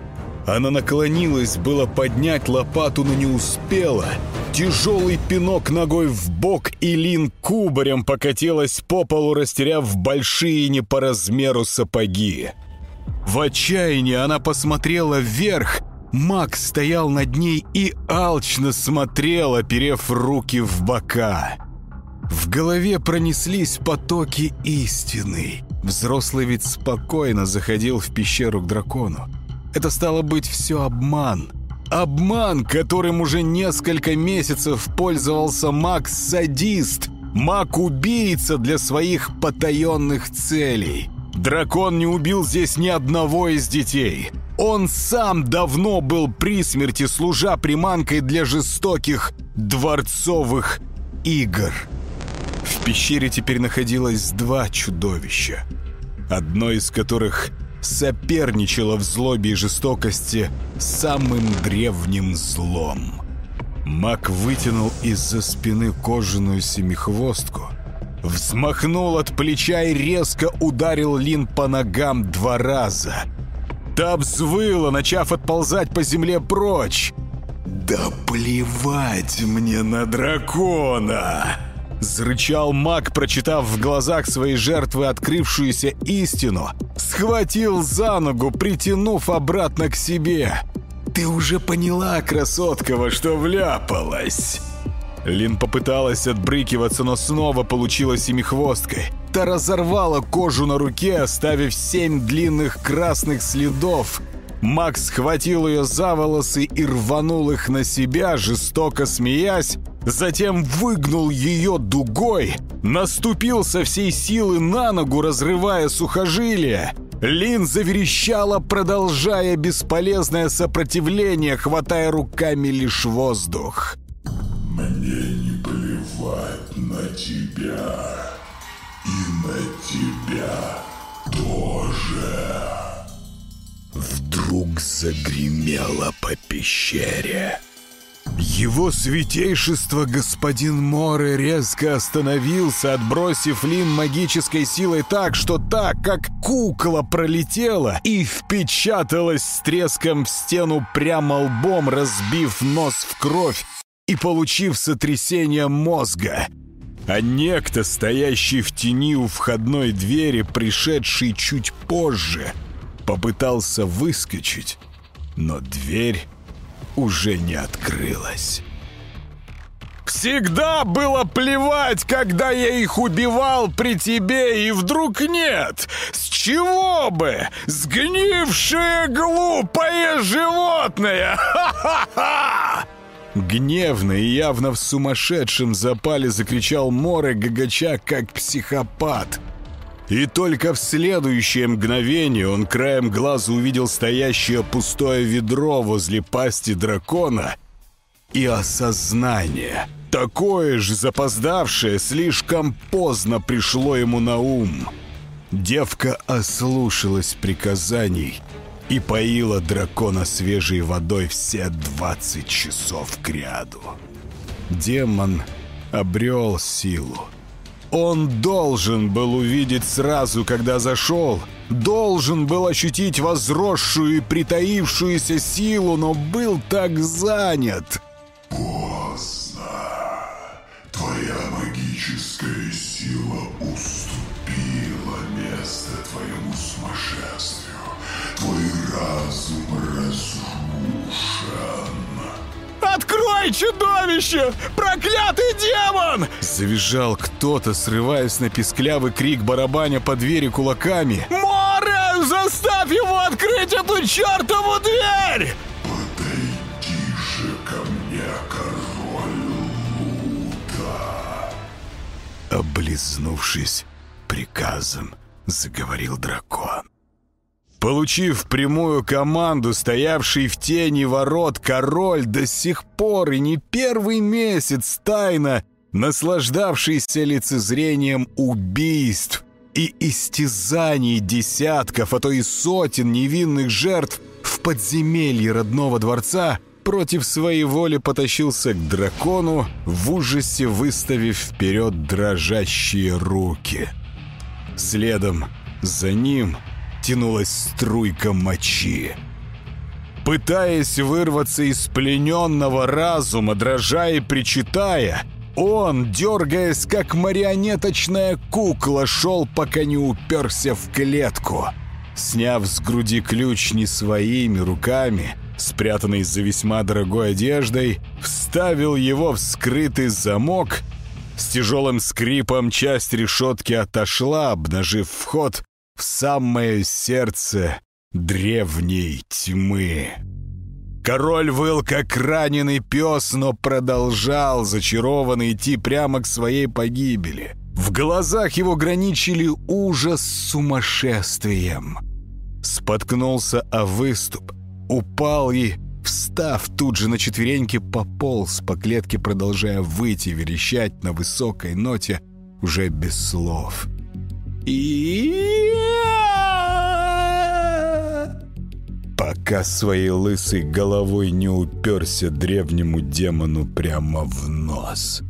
Она наклонилась, было поднять лопату, но не успела. Тяжелый пинок ногой в бок, и Лин кубарем покатилась по полу, растеряв большие не по размеру сапоги. В отчаянии она посмотрела вверх. Макс стоял над ней и алчно смотрел, оперев руки в бока. В голове пронеслись потоки истины. Взрослый ведь спокойно заходил в пещеру к дракону. Это стало быть все обман. Обман, которым уже несколько месяцев пользовался Макс-садист, Маг-убийца для своих потаенных целей. Дракон не убил здесь ни одного из детей. Он сам давно был при смерти, служа приманкой для жестоких дворцовых игр. В пещере теперь находилось два чудовища. Одно из которых соперничало в злобе и жестокости с самым древним злом. Маг вытянул из-за спины кожаную семихвостку, взмахнул от плеча и резко ударил Лин по ногам два раза. Та взвыла, начав отползать по земле прочь. «Да плевать мне на дракона!» Зарычал маг, прочитав в глазах своей жертвы открывшуюся истину. Схватил за ногу, притянув обратно к себе. «Ты уже поняла, красотка, во что вляпалась!» Лин попыталась отбрыкиваться, но снова получила семихвосткой. Та разорвала кожу на руке, оставив семь длинных красных следов. Макс схватил ее за волосы и рванул их на себя, жестоко смеясь, затем выгнул ее дугой, наступил со всей силы на ногу, разрывая сухожилие. Лин заверещала, продолжая бесполезное сопротивление, хватая руками лишь воздух. Мне не плевать на тебя. И на тебя тоже. Вдруг загремело по пещере. Его святейшество господин Море резко остановился, отбросив Лин магической силой так, что так, как кукла пролетела и впечаталась с треском в стену прямо лбом, разбив нос в кровь и получив сотрясение мозга. А некто, стоящий в тени у входной двери, пришедший чуть позже, попытался выскочить, но дверь уже не открылась. «Всегда было плевать, когда я их убивал при тебе, и вдруг нет! С чего бы? Сгнившее глупое животное! Ха-ха-ха!» Гневно и явно в сумасшедшем запале закричал Море, гагача как психопат. И только в следующее мгновение он краем глаза увидел стоящее пустое ведро возле пасти дракона и осознание. Такое же запоздавшее слишком поздно пришло ему на ум. Девка ослушалась приказаний и поила дракона свежей водой все 20 часов кряду. Демон обрел силу. Он должен был увидеть сразу, когда зашел, должен был ощутить возросшую и притаившуюся силу, но был так занят. Поздно. Твоя магическая сила уступила «Открой, чудовище! Проклятый демон!» Завизжал кто-то, срываясь на песклявый крик барабаня по двери кулаками. «Море! Заставь его открыть эту чертову дверь!» Подойди же ко мне, король Лута. Облизнувшись приказом, заговорил дракон. Получив прямую команду, стоявший в тени ворот, король до сих пор и не первый месяц тайно наслаждавшийся лицезрением убийств и истязаний десятков, а то и сотен невинных жертв в подземелье родного дворца, против своей воли потащился к дракону, в ужасе выставив вперед дрожащие руки. Следом за ним — тянулась струйка мочи. Пытаясь вырваться из плененного разума, дрожа и причитая, он, дергаясь как марионеточная кукла, шел, пока не уперся в клетку. Сняв с груди ключ не своими руками, спрятанный за весьма дорогой одеждой, вставил его в скрытый замок. С тяжелым скрипом часть решетки отошла, обнажив вход в самое сердце древней тьмы. Король выл, как раненый пес, но продолжал зачарованно идти прямо к своей погибели. В глазах его граничили ужас с сумасшествием. Споткнулся о выступ, упал и, встав тут же на четвереньки, пополз по клетке, продолжая выйти верещать на высокой ноте уже без слов. И пока своей лысой головой не уперся древнему демону прямо в нос.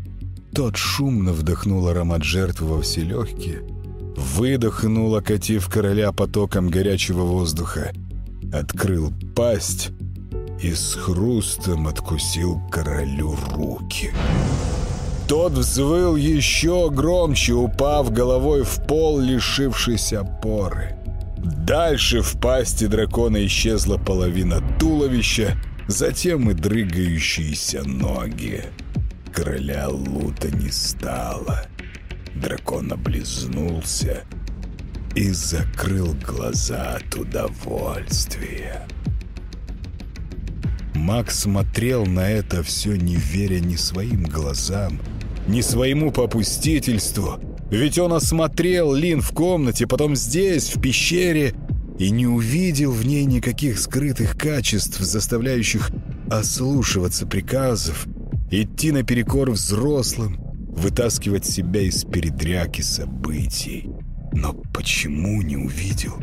Тот шумно вдохнул аромат жертвы во все легкие, выдохнул, окатив короля потоком горячего воздуха, открыл пасть и с хрустом откусил королю руки. Тот взвыл еще громче, упав головой в пол, лишившись опоры. Дальше в пасти дракона исчезла половина туловища, затем и дрыгающиеся ноги. Короля лута не стало. Дракон облизнулся и закрыл глаза от удовольствия. Макс смотрел на это все, не веря ни своим глазам, ни своему попустительству. Ведь он осмотрел Лин в комнате, потом здесь, в пещере, и не увидел в ней никаких скрытых качеств, заставляющих ослушиваться приказов, идти наперекор взрослым, вытаскивать себя из передряги событий. Но почему не увидел?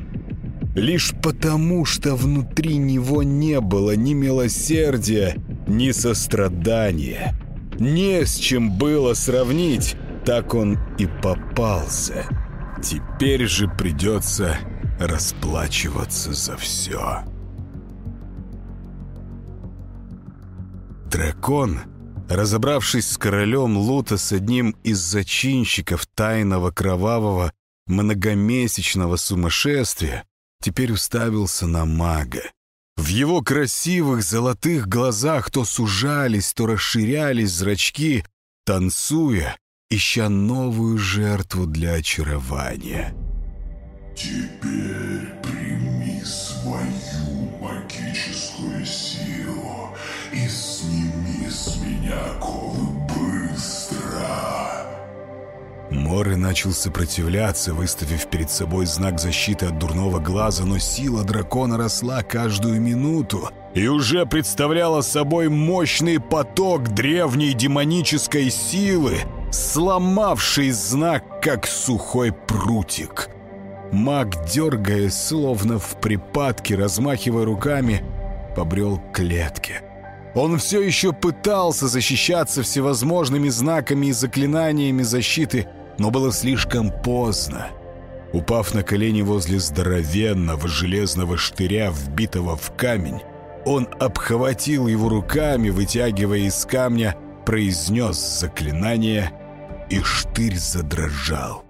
Лишь потому, что внутри него не было ни милосердия, ни сострадания. Не с чем было сравнить, так он и попался. Теперь же придется расплачиваться за все. Дракон, разобравшись с королем Лута с одним из зачинщиков тайного кровавого многомесячного сумасшествия, теперь уставился на мага. В его красивых золотых глазах то сужались, то расширялись зрачки, танцуя, ища новую жертву для очарования. Теперь прими свою магическую силу и сними с меня оковы быстро. Море начал сопротивляться, выставив перед собой знак защиты от дурного глаза, но сила дракона росла каждую минуту и уже представляла собой мощный поток древней демонической силы, сломавший знак, как сухой прутик. Маг, дергаясь, словно в припадке, размахивая руками, побрел к клетке. Он все еще пытался защищаться всевозможными знаками и заклинаниями защиты, но было слишком поздно. Упав на колени возле здоровенного железного штыря, вбитого в камень, он обхватил его руками, вытягивая из камня, произнес заклинание, и штырь задрожал.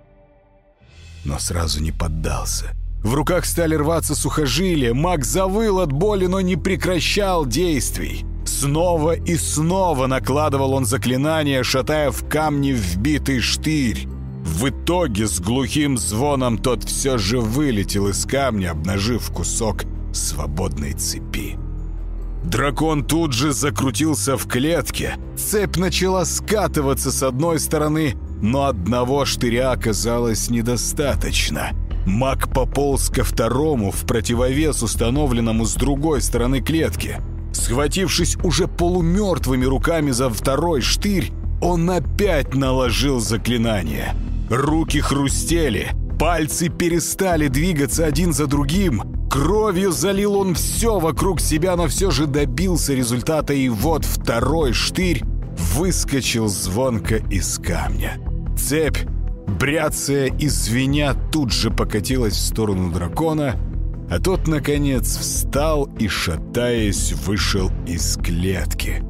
Но сразу не поддался. В руках стали рваться сухожилия, маг завыл от боли, но не прекращал действий. Снова и снова накладывал он заклинание, шатая в камни вбитый штырь. В итоге с глухим звоном тот все же вылетел из камня, обнажив кусок свободной цепи. Дракон тут же закрутился в клетке. Цепь начала скатываться с одной стороны, но одного штыря оказалось недостаточно. Маг пополз ко второму в противовес установленному с другой стороны клетки. Схватившись уже полумертвыми руками за второй штырь, он опять наложил заклинание. Руки хрустели, пальцы перестали двигаться один за другим. Кровью залил он все вокруг себя, но все же добился результата, и вот второй штырь выскочил звонко из камня. Цепь, бряцая и звеня, тут же покатилась в сторону дракона, а тот, наконец, встал и, шатаясь, вышел из клетки.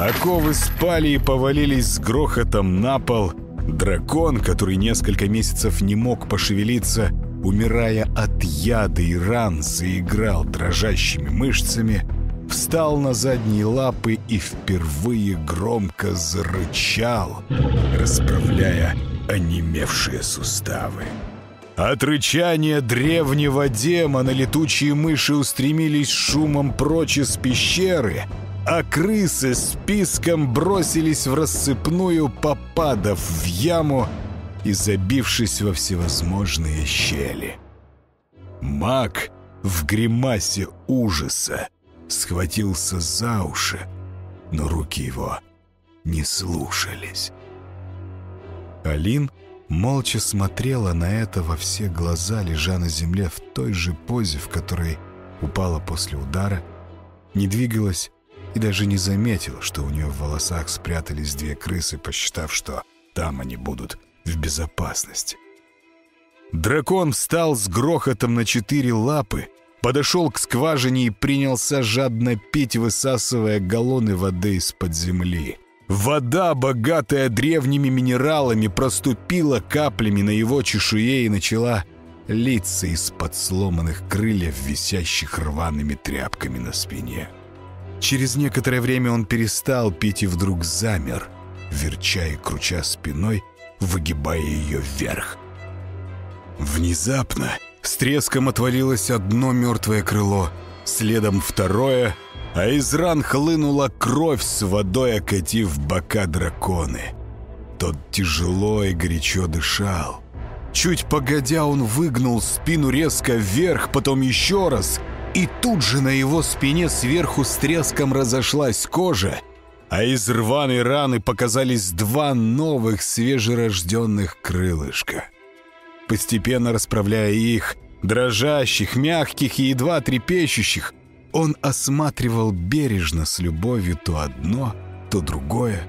Оковы спали и повалились с грохотом на пол. Дракон, который несколько месяцев не мог пошевелиться, умирая от яда и ран, заиграл дрожащими мышцами, встал на задние лапы и впервые громко зарычал, расправляя онемевшие суставы. От рычания древнего демона летучие мыши устремились шумом прочь из пещеры, а крысы с писком бросились в рассыпную, попадав в яму и забившись во всевозможные щели. Маг в гримасе ужаса схватился за уши, но руки его не слушались. Алин молча смотрела на это во все глаза, лежа на земле в той же позе, в которой упала после удара, не двигалась и даже не заметила, что у нее в волосах спрятались две крысы, посчитав, что там они будут в безопасности. Дракон встал с грохотом на четыре лапы, подошел к скважине и принялся жадно пить, высасывая галлоны воды из-под земли. Вода, богатая древними минералами, проступила каплями на его чешуе и начала литься из-под сломанных крыльев, висящих рваными тряпками на спине. Через некоторое время он перестал пить и вдруг замер, верча и круча спиной, выгибая ее вверх. Внезапно с треском отвалилось одно мертвое крыло, следом второе — а из ран хлынула кровь с водой, окатив бока драконы. Тот тяжело и горячо дышал. Чуть погодя, он выгнул спину резко вверх, потом еще раз, и тут же на его спине сверху с треском разошлась кожа, а из рваной раны показались два новых свежерожденных крылышка. Постепенно расправляя их, дрожащих, мягких и едва трепещущих, он осматривал бережно с любовью то одно, то другое.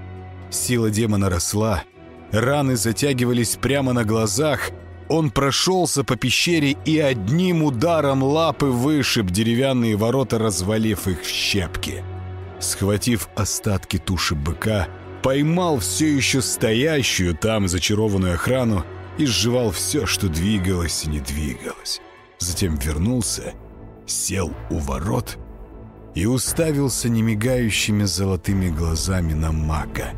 Сила демона росла, раны затягивались прямо на глазах. Он прошелся по пещере и одним ударом лапы вышиб деревянные ворота, развалив их в щепки. Схватив остатки туши быка, поймал все еще стоящую там зачарованную охрану и сживал все, что двигалось и не двигалось. Затем вернулся сел у ворот и уставился немигающими золотыми глазами на мага.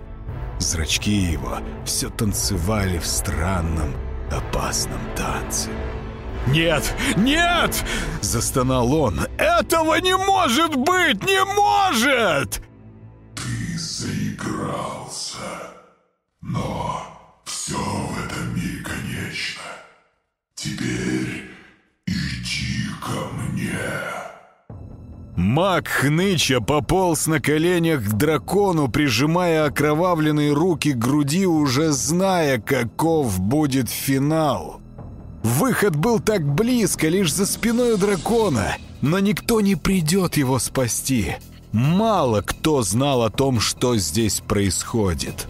Зрачки его все танцевали в странном, опасном танце. «Нет! Нет!» — застонал он. «Этого не может быть! Не может!» Ты старался. Но все в этом мире конечно. Теперь иди ко мне. Маг Хныча пополз на коленях к дракону, прижимая окровавленные руки к груди, уже зная, каков будет финал. Выход был так близко, лишь за спиной у дракона, но никто не придет его спасти. Мало кто знал о том, что здесь происходит.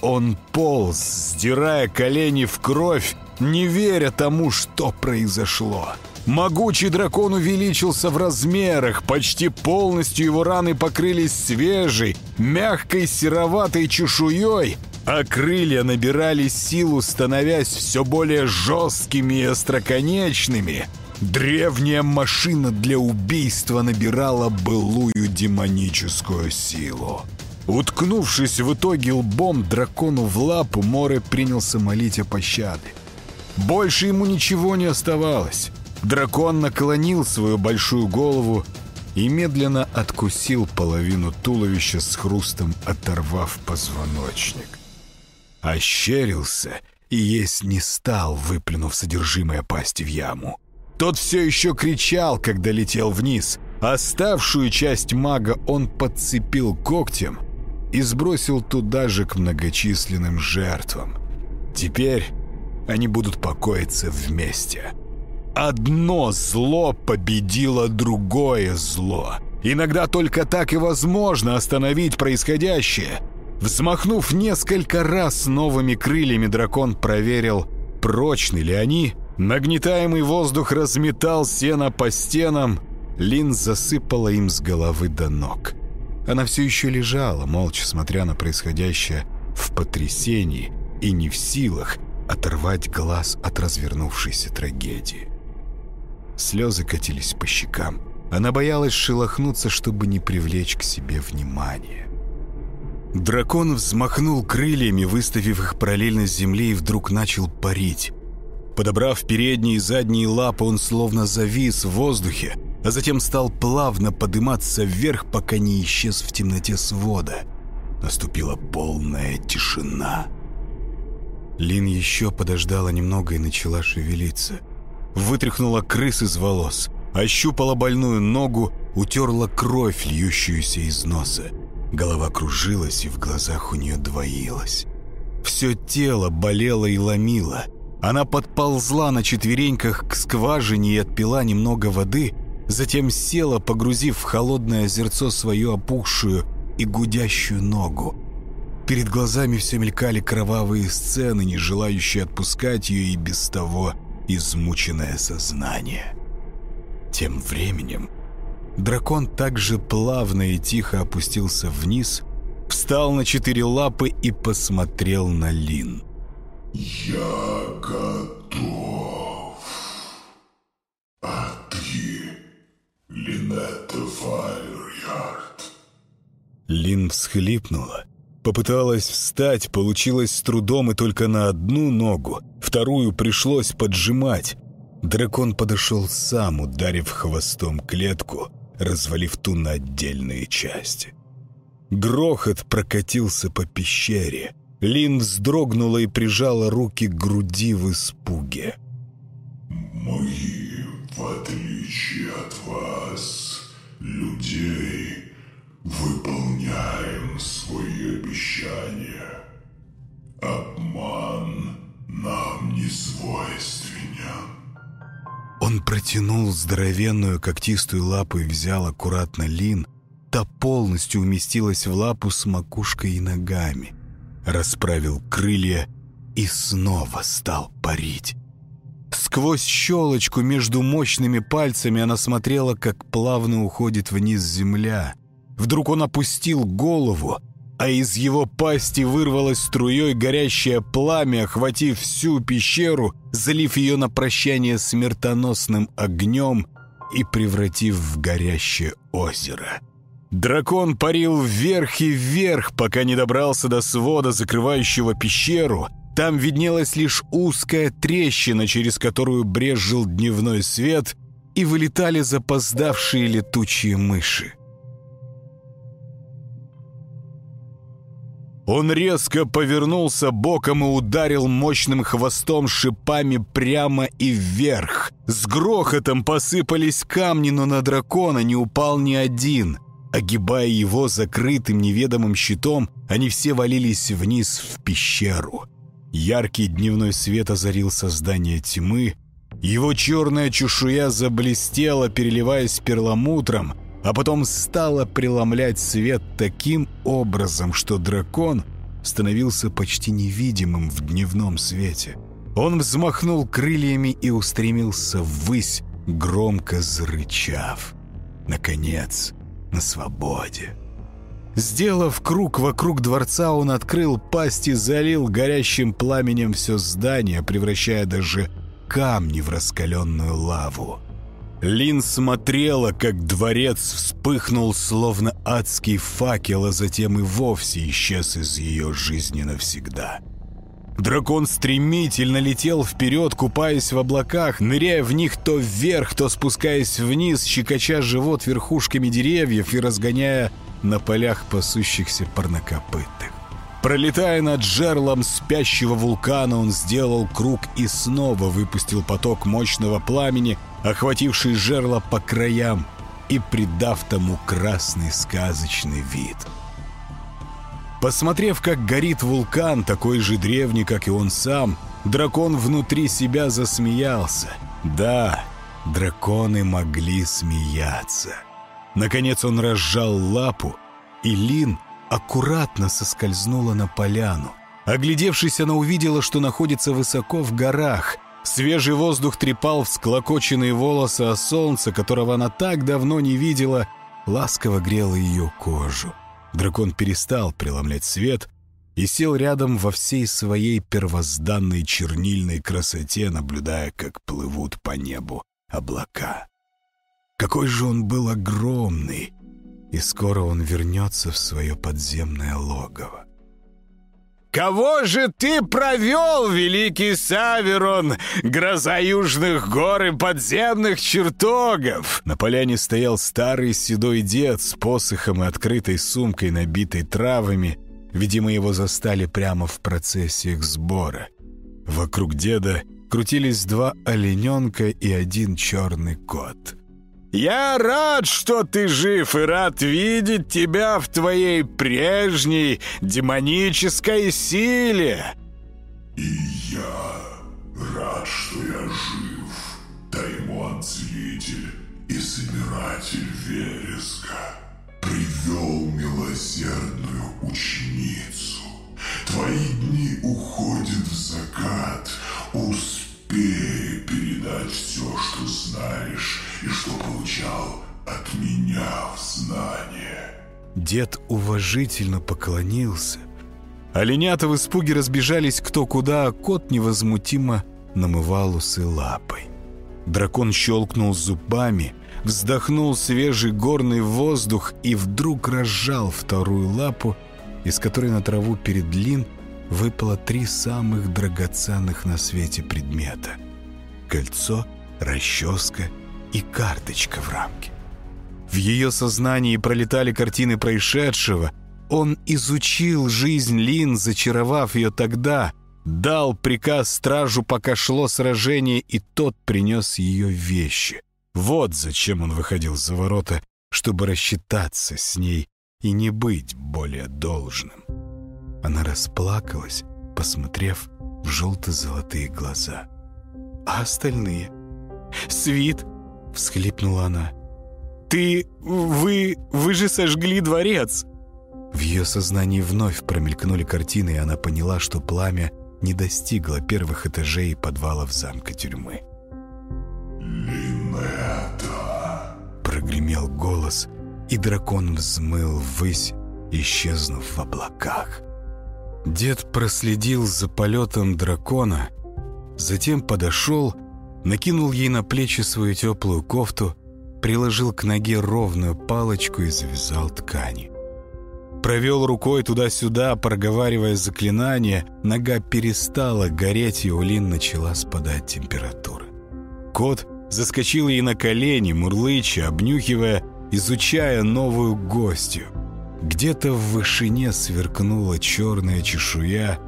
Он полз, сдирая колени в кровь, не веря тому, что произошло. Могучий дракон увеличился в размерах, почти полностью его раны покрылись свежей, мягкой сероватой чешуей, а крылья набирали силу, становясь все более жесткими и остроконечными. Древняя машина для убийства набирала былую демоническую силу. Уткнувшись в итоге лбом дракону в лапу, Море принялся молить о пощаде. Больше ему ничего не оставалось. Дракон наклонил свою большую голову и медленно откусил половину туловища с хрустом, оторвав позвоночник. Ощерился и есть не стал, выплюнув содержимое пасти в яму. Тот все еще кричал, когда летел вниз. Оставшую часть мага он подцепил когтем и сбросил туда же к многочисленным жертвам. Теперь они будут покоиться вместе. Одно зло победило другое зло. Иногда только так и возможно остановить происходящее. Взмахнув несколько раз новыми крыльями, дракон проверил, прочны ли они. Нагнетаемый воздух разметал сено по стенам. Лин засыпала им с головы до ног. Она все еще лежала, молча смотря на происходящее в потрясении и не в силах оторвать глаз от развернувшейся трагедии. Слезы катились по щекам. Она боялась шелохнуться, чтобы не привлечь к себе внимание. Дракон взмахнул крыльями, выставив их параллельно земле, и вдруг начал парить. Подобрав передние и задние лапы, он словно завис в воздухе, а затем стал плавно подниматься вверх, пока не исчез в темноте свода. Наступила полная тишина. Лин еще подождала немного и начала шевелиться. Вытряхнула крыс из волос, ощупала больную ногу, утерла кровь, льющуюся из носа. Голова кружилась, и в глазах у нее двоилось. Все тело болело и ломило. Она подползла на четвереньках к скважине и отпила немного воды, затем села, погрузив в холодное озерцо свою опухшую и гудящую ногу. Перед глазами все мелькали кровавые сцены, не желающие отпускать ее и без того измученное сознание. Тем временем дракон также плавно и тихо опустился вниз, встал на четыре лапы и посмотрел на Лин. «Я готов. А ты, Линетта Файерярд?» Лин всхлипнула Попыталась встать, получилось с трудом и только на одну ногу. Вторую пришлось поджимать. Дракон подошел сам, ударив хвостом клетку, развалив ту на отдельные части. Грохот прокатился по пещере. Лин вздрогнула и прижала руки к груди в испуге. «Мы, в отличие от вас, людей, выполняем свои обещания. Обман нам не свойственен. Он протянул здоровенную когтистую лапу и взял аккуратно Лин. Та полностью уместилась в лапу с макушкой и ногами. Расправил крылья и снова стал парить. Сквозь щелочку между мощными пальцами она смотрела, как плавно уходит вниз земля — Вдруг он опустил голову, а из его пасти вырвалось струей горящее пламя, охватив всю пещеру, залив ее на прощание смертоносным огнем и превратив в горящее озеро. Дракон парил вверх и вверх, пока не добрался до свода, закрывающего пещеру. Там виднелась лишь узкая трещина, через которую брезжил дневной свет, и вылетали запоздавшие летучие мыши. Он резко повернулся боком и ударил мощным хвостом шипами прямо и вверх. С грохотом посыпались камни, но на дракона не упал ни один. Огибая его закрытым неведомым щитом, они все валились вниз в пещеру. Яркий дневной свет озарил создание тьмы. Его черная чешуя заблестела, переливаясь перламутром — а потом стала преломлять свет таким образом, что дракон становился почти невидимым в дневном свете. Он взмахнул крыльями и устремился ввысь, громко зарычав. Наконец, на свободе. Сделав круг вокруг дворца, он открыл пасть и залил горящим пламенем все здание, превращая даже камни в раскаленную лаву. Лин смотрела, как дворец вспыхнул, словно адский факел, а затем и вовсе исчез из ее жизни навсегда. Дракон стремительно летел вперед, купаясь в облаках, ныряя в них то вверх, то спускаясь вниз, щекоча живот верхушками деревьев и разгоняя на полях пасущихся парнокопытных. Пролетая над жерлом спящего вулкана, он сделал круг и снова выпустил поток мощного пламени, охвативший жерло по краям и придав тому красный сказочный вид. Посмотрев, как горит вулкан, такой же древний, как и он сам, дракон внутри себя засмеялся. Да, драконы могли смеяться. Наконец он разжал лапу, и Лин — аккуратно соскользнула на поляну. Оглядевшись, она увидела, что находится высоко в горах. Свежий воздух трепал всклокоченные волосы, а солнце, которого она так давно не видела, ласково грело ее кожу. Дракон перестал преломлять свет и сел рядом во всей своей первозданной чернильной красоте, наблюдая, как плывут по небу облака. Какой же он был огромный! И скоро он вернется в свое подземное логово. «Кого же ты провел, великий Саверон, гроза южных гор и подземных чертогов?» На поляне стоял старый седой дед с посохом и открытой сумкой, набитой травами. Видимо, его застали прямо в процессиях сбора. Вокруг деда крутились два олененка и один черный кот. Я рад, что ты жив, и рад видеть тебя в твоей прежней демонической силе. И я рад, что я жив, Таймон-целитель и собиратель вереска. Привел милосердную ученицу. Меня в знание. Дед уважительно поклонился. Оленята в испуге разбежались кто куда, а кот невозмутимо намывал усы лапой. Дракон щелкнул зубами, вздохнул свежий горный воздух и вдруг разжал вторую лапу, из которой на траву перед Лин выпало три самых драгоценных на свете предмета. Кольцо, расческа и карточка в рамке. В ее сознании пролетали картины происшедшего. Он изучил жизнь Лин, зачаровав ее тогда, дал приказ стражу, пока шло сражение, и тот принес ее вещи. Вот зачем он выходил за ворота, чтобы рассчитаться с ней и не быть более должным. Она расплакалась, посмотрев в желто-золотые глаза. А остальные? Свит всхлипнула она. «Ты... вы... вы же сожгли дворец!» В ее сознании вновь промелькнули картины, и она поняла, что пламя не достигло первых этажей подвалов замка тюрьмы. «Линета!» Прогремел голос, и дракон взмыл ввысь, исчезнув в облаках. Дед проследил за полетом дракона, затем подошел накинул ей на плечи свою теплую кофту, приложил к ноге ровную палочку и завязал ткани. Провел рукой туда-сюда, проговаривая заклинание, нога перестала гореть, и у Лин начала спадать температура. Кот заскочил ей на колени, мурлыча, обнюхивая, изучая новую гостью. Где-то в вышине сверкнула черная чешуя,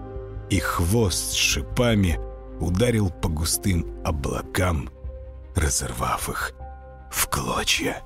и хвост с шипами ударил по густым облакам, разорвав их в клочья.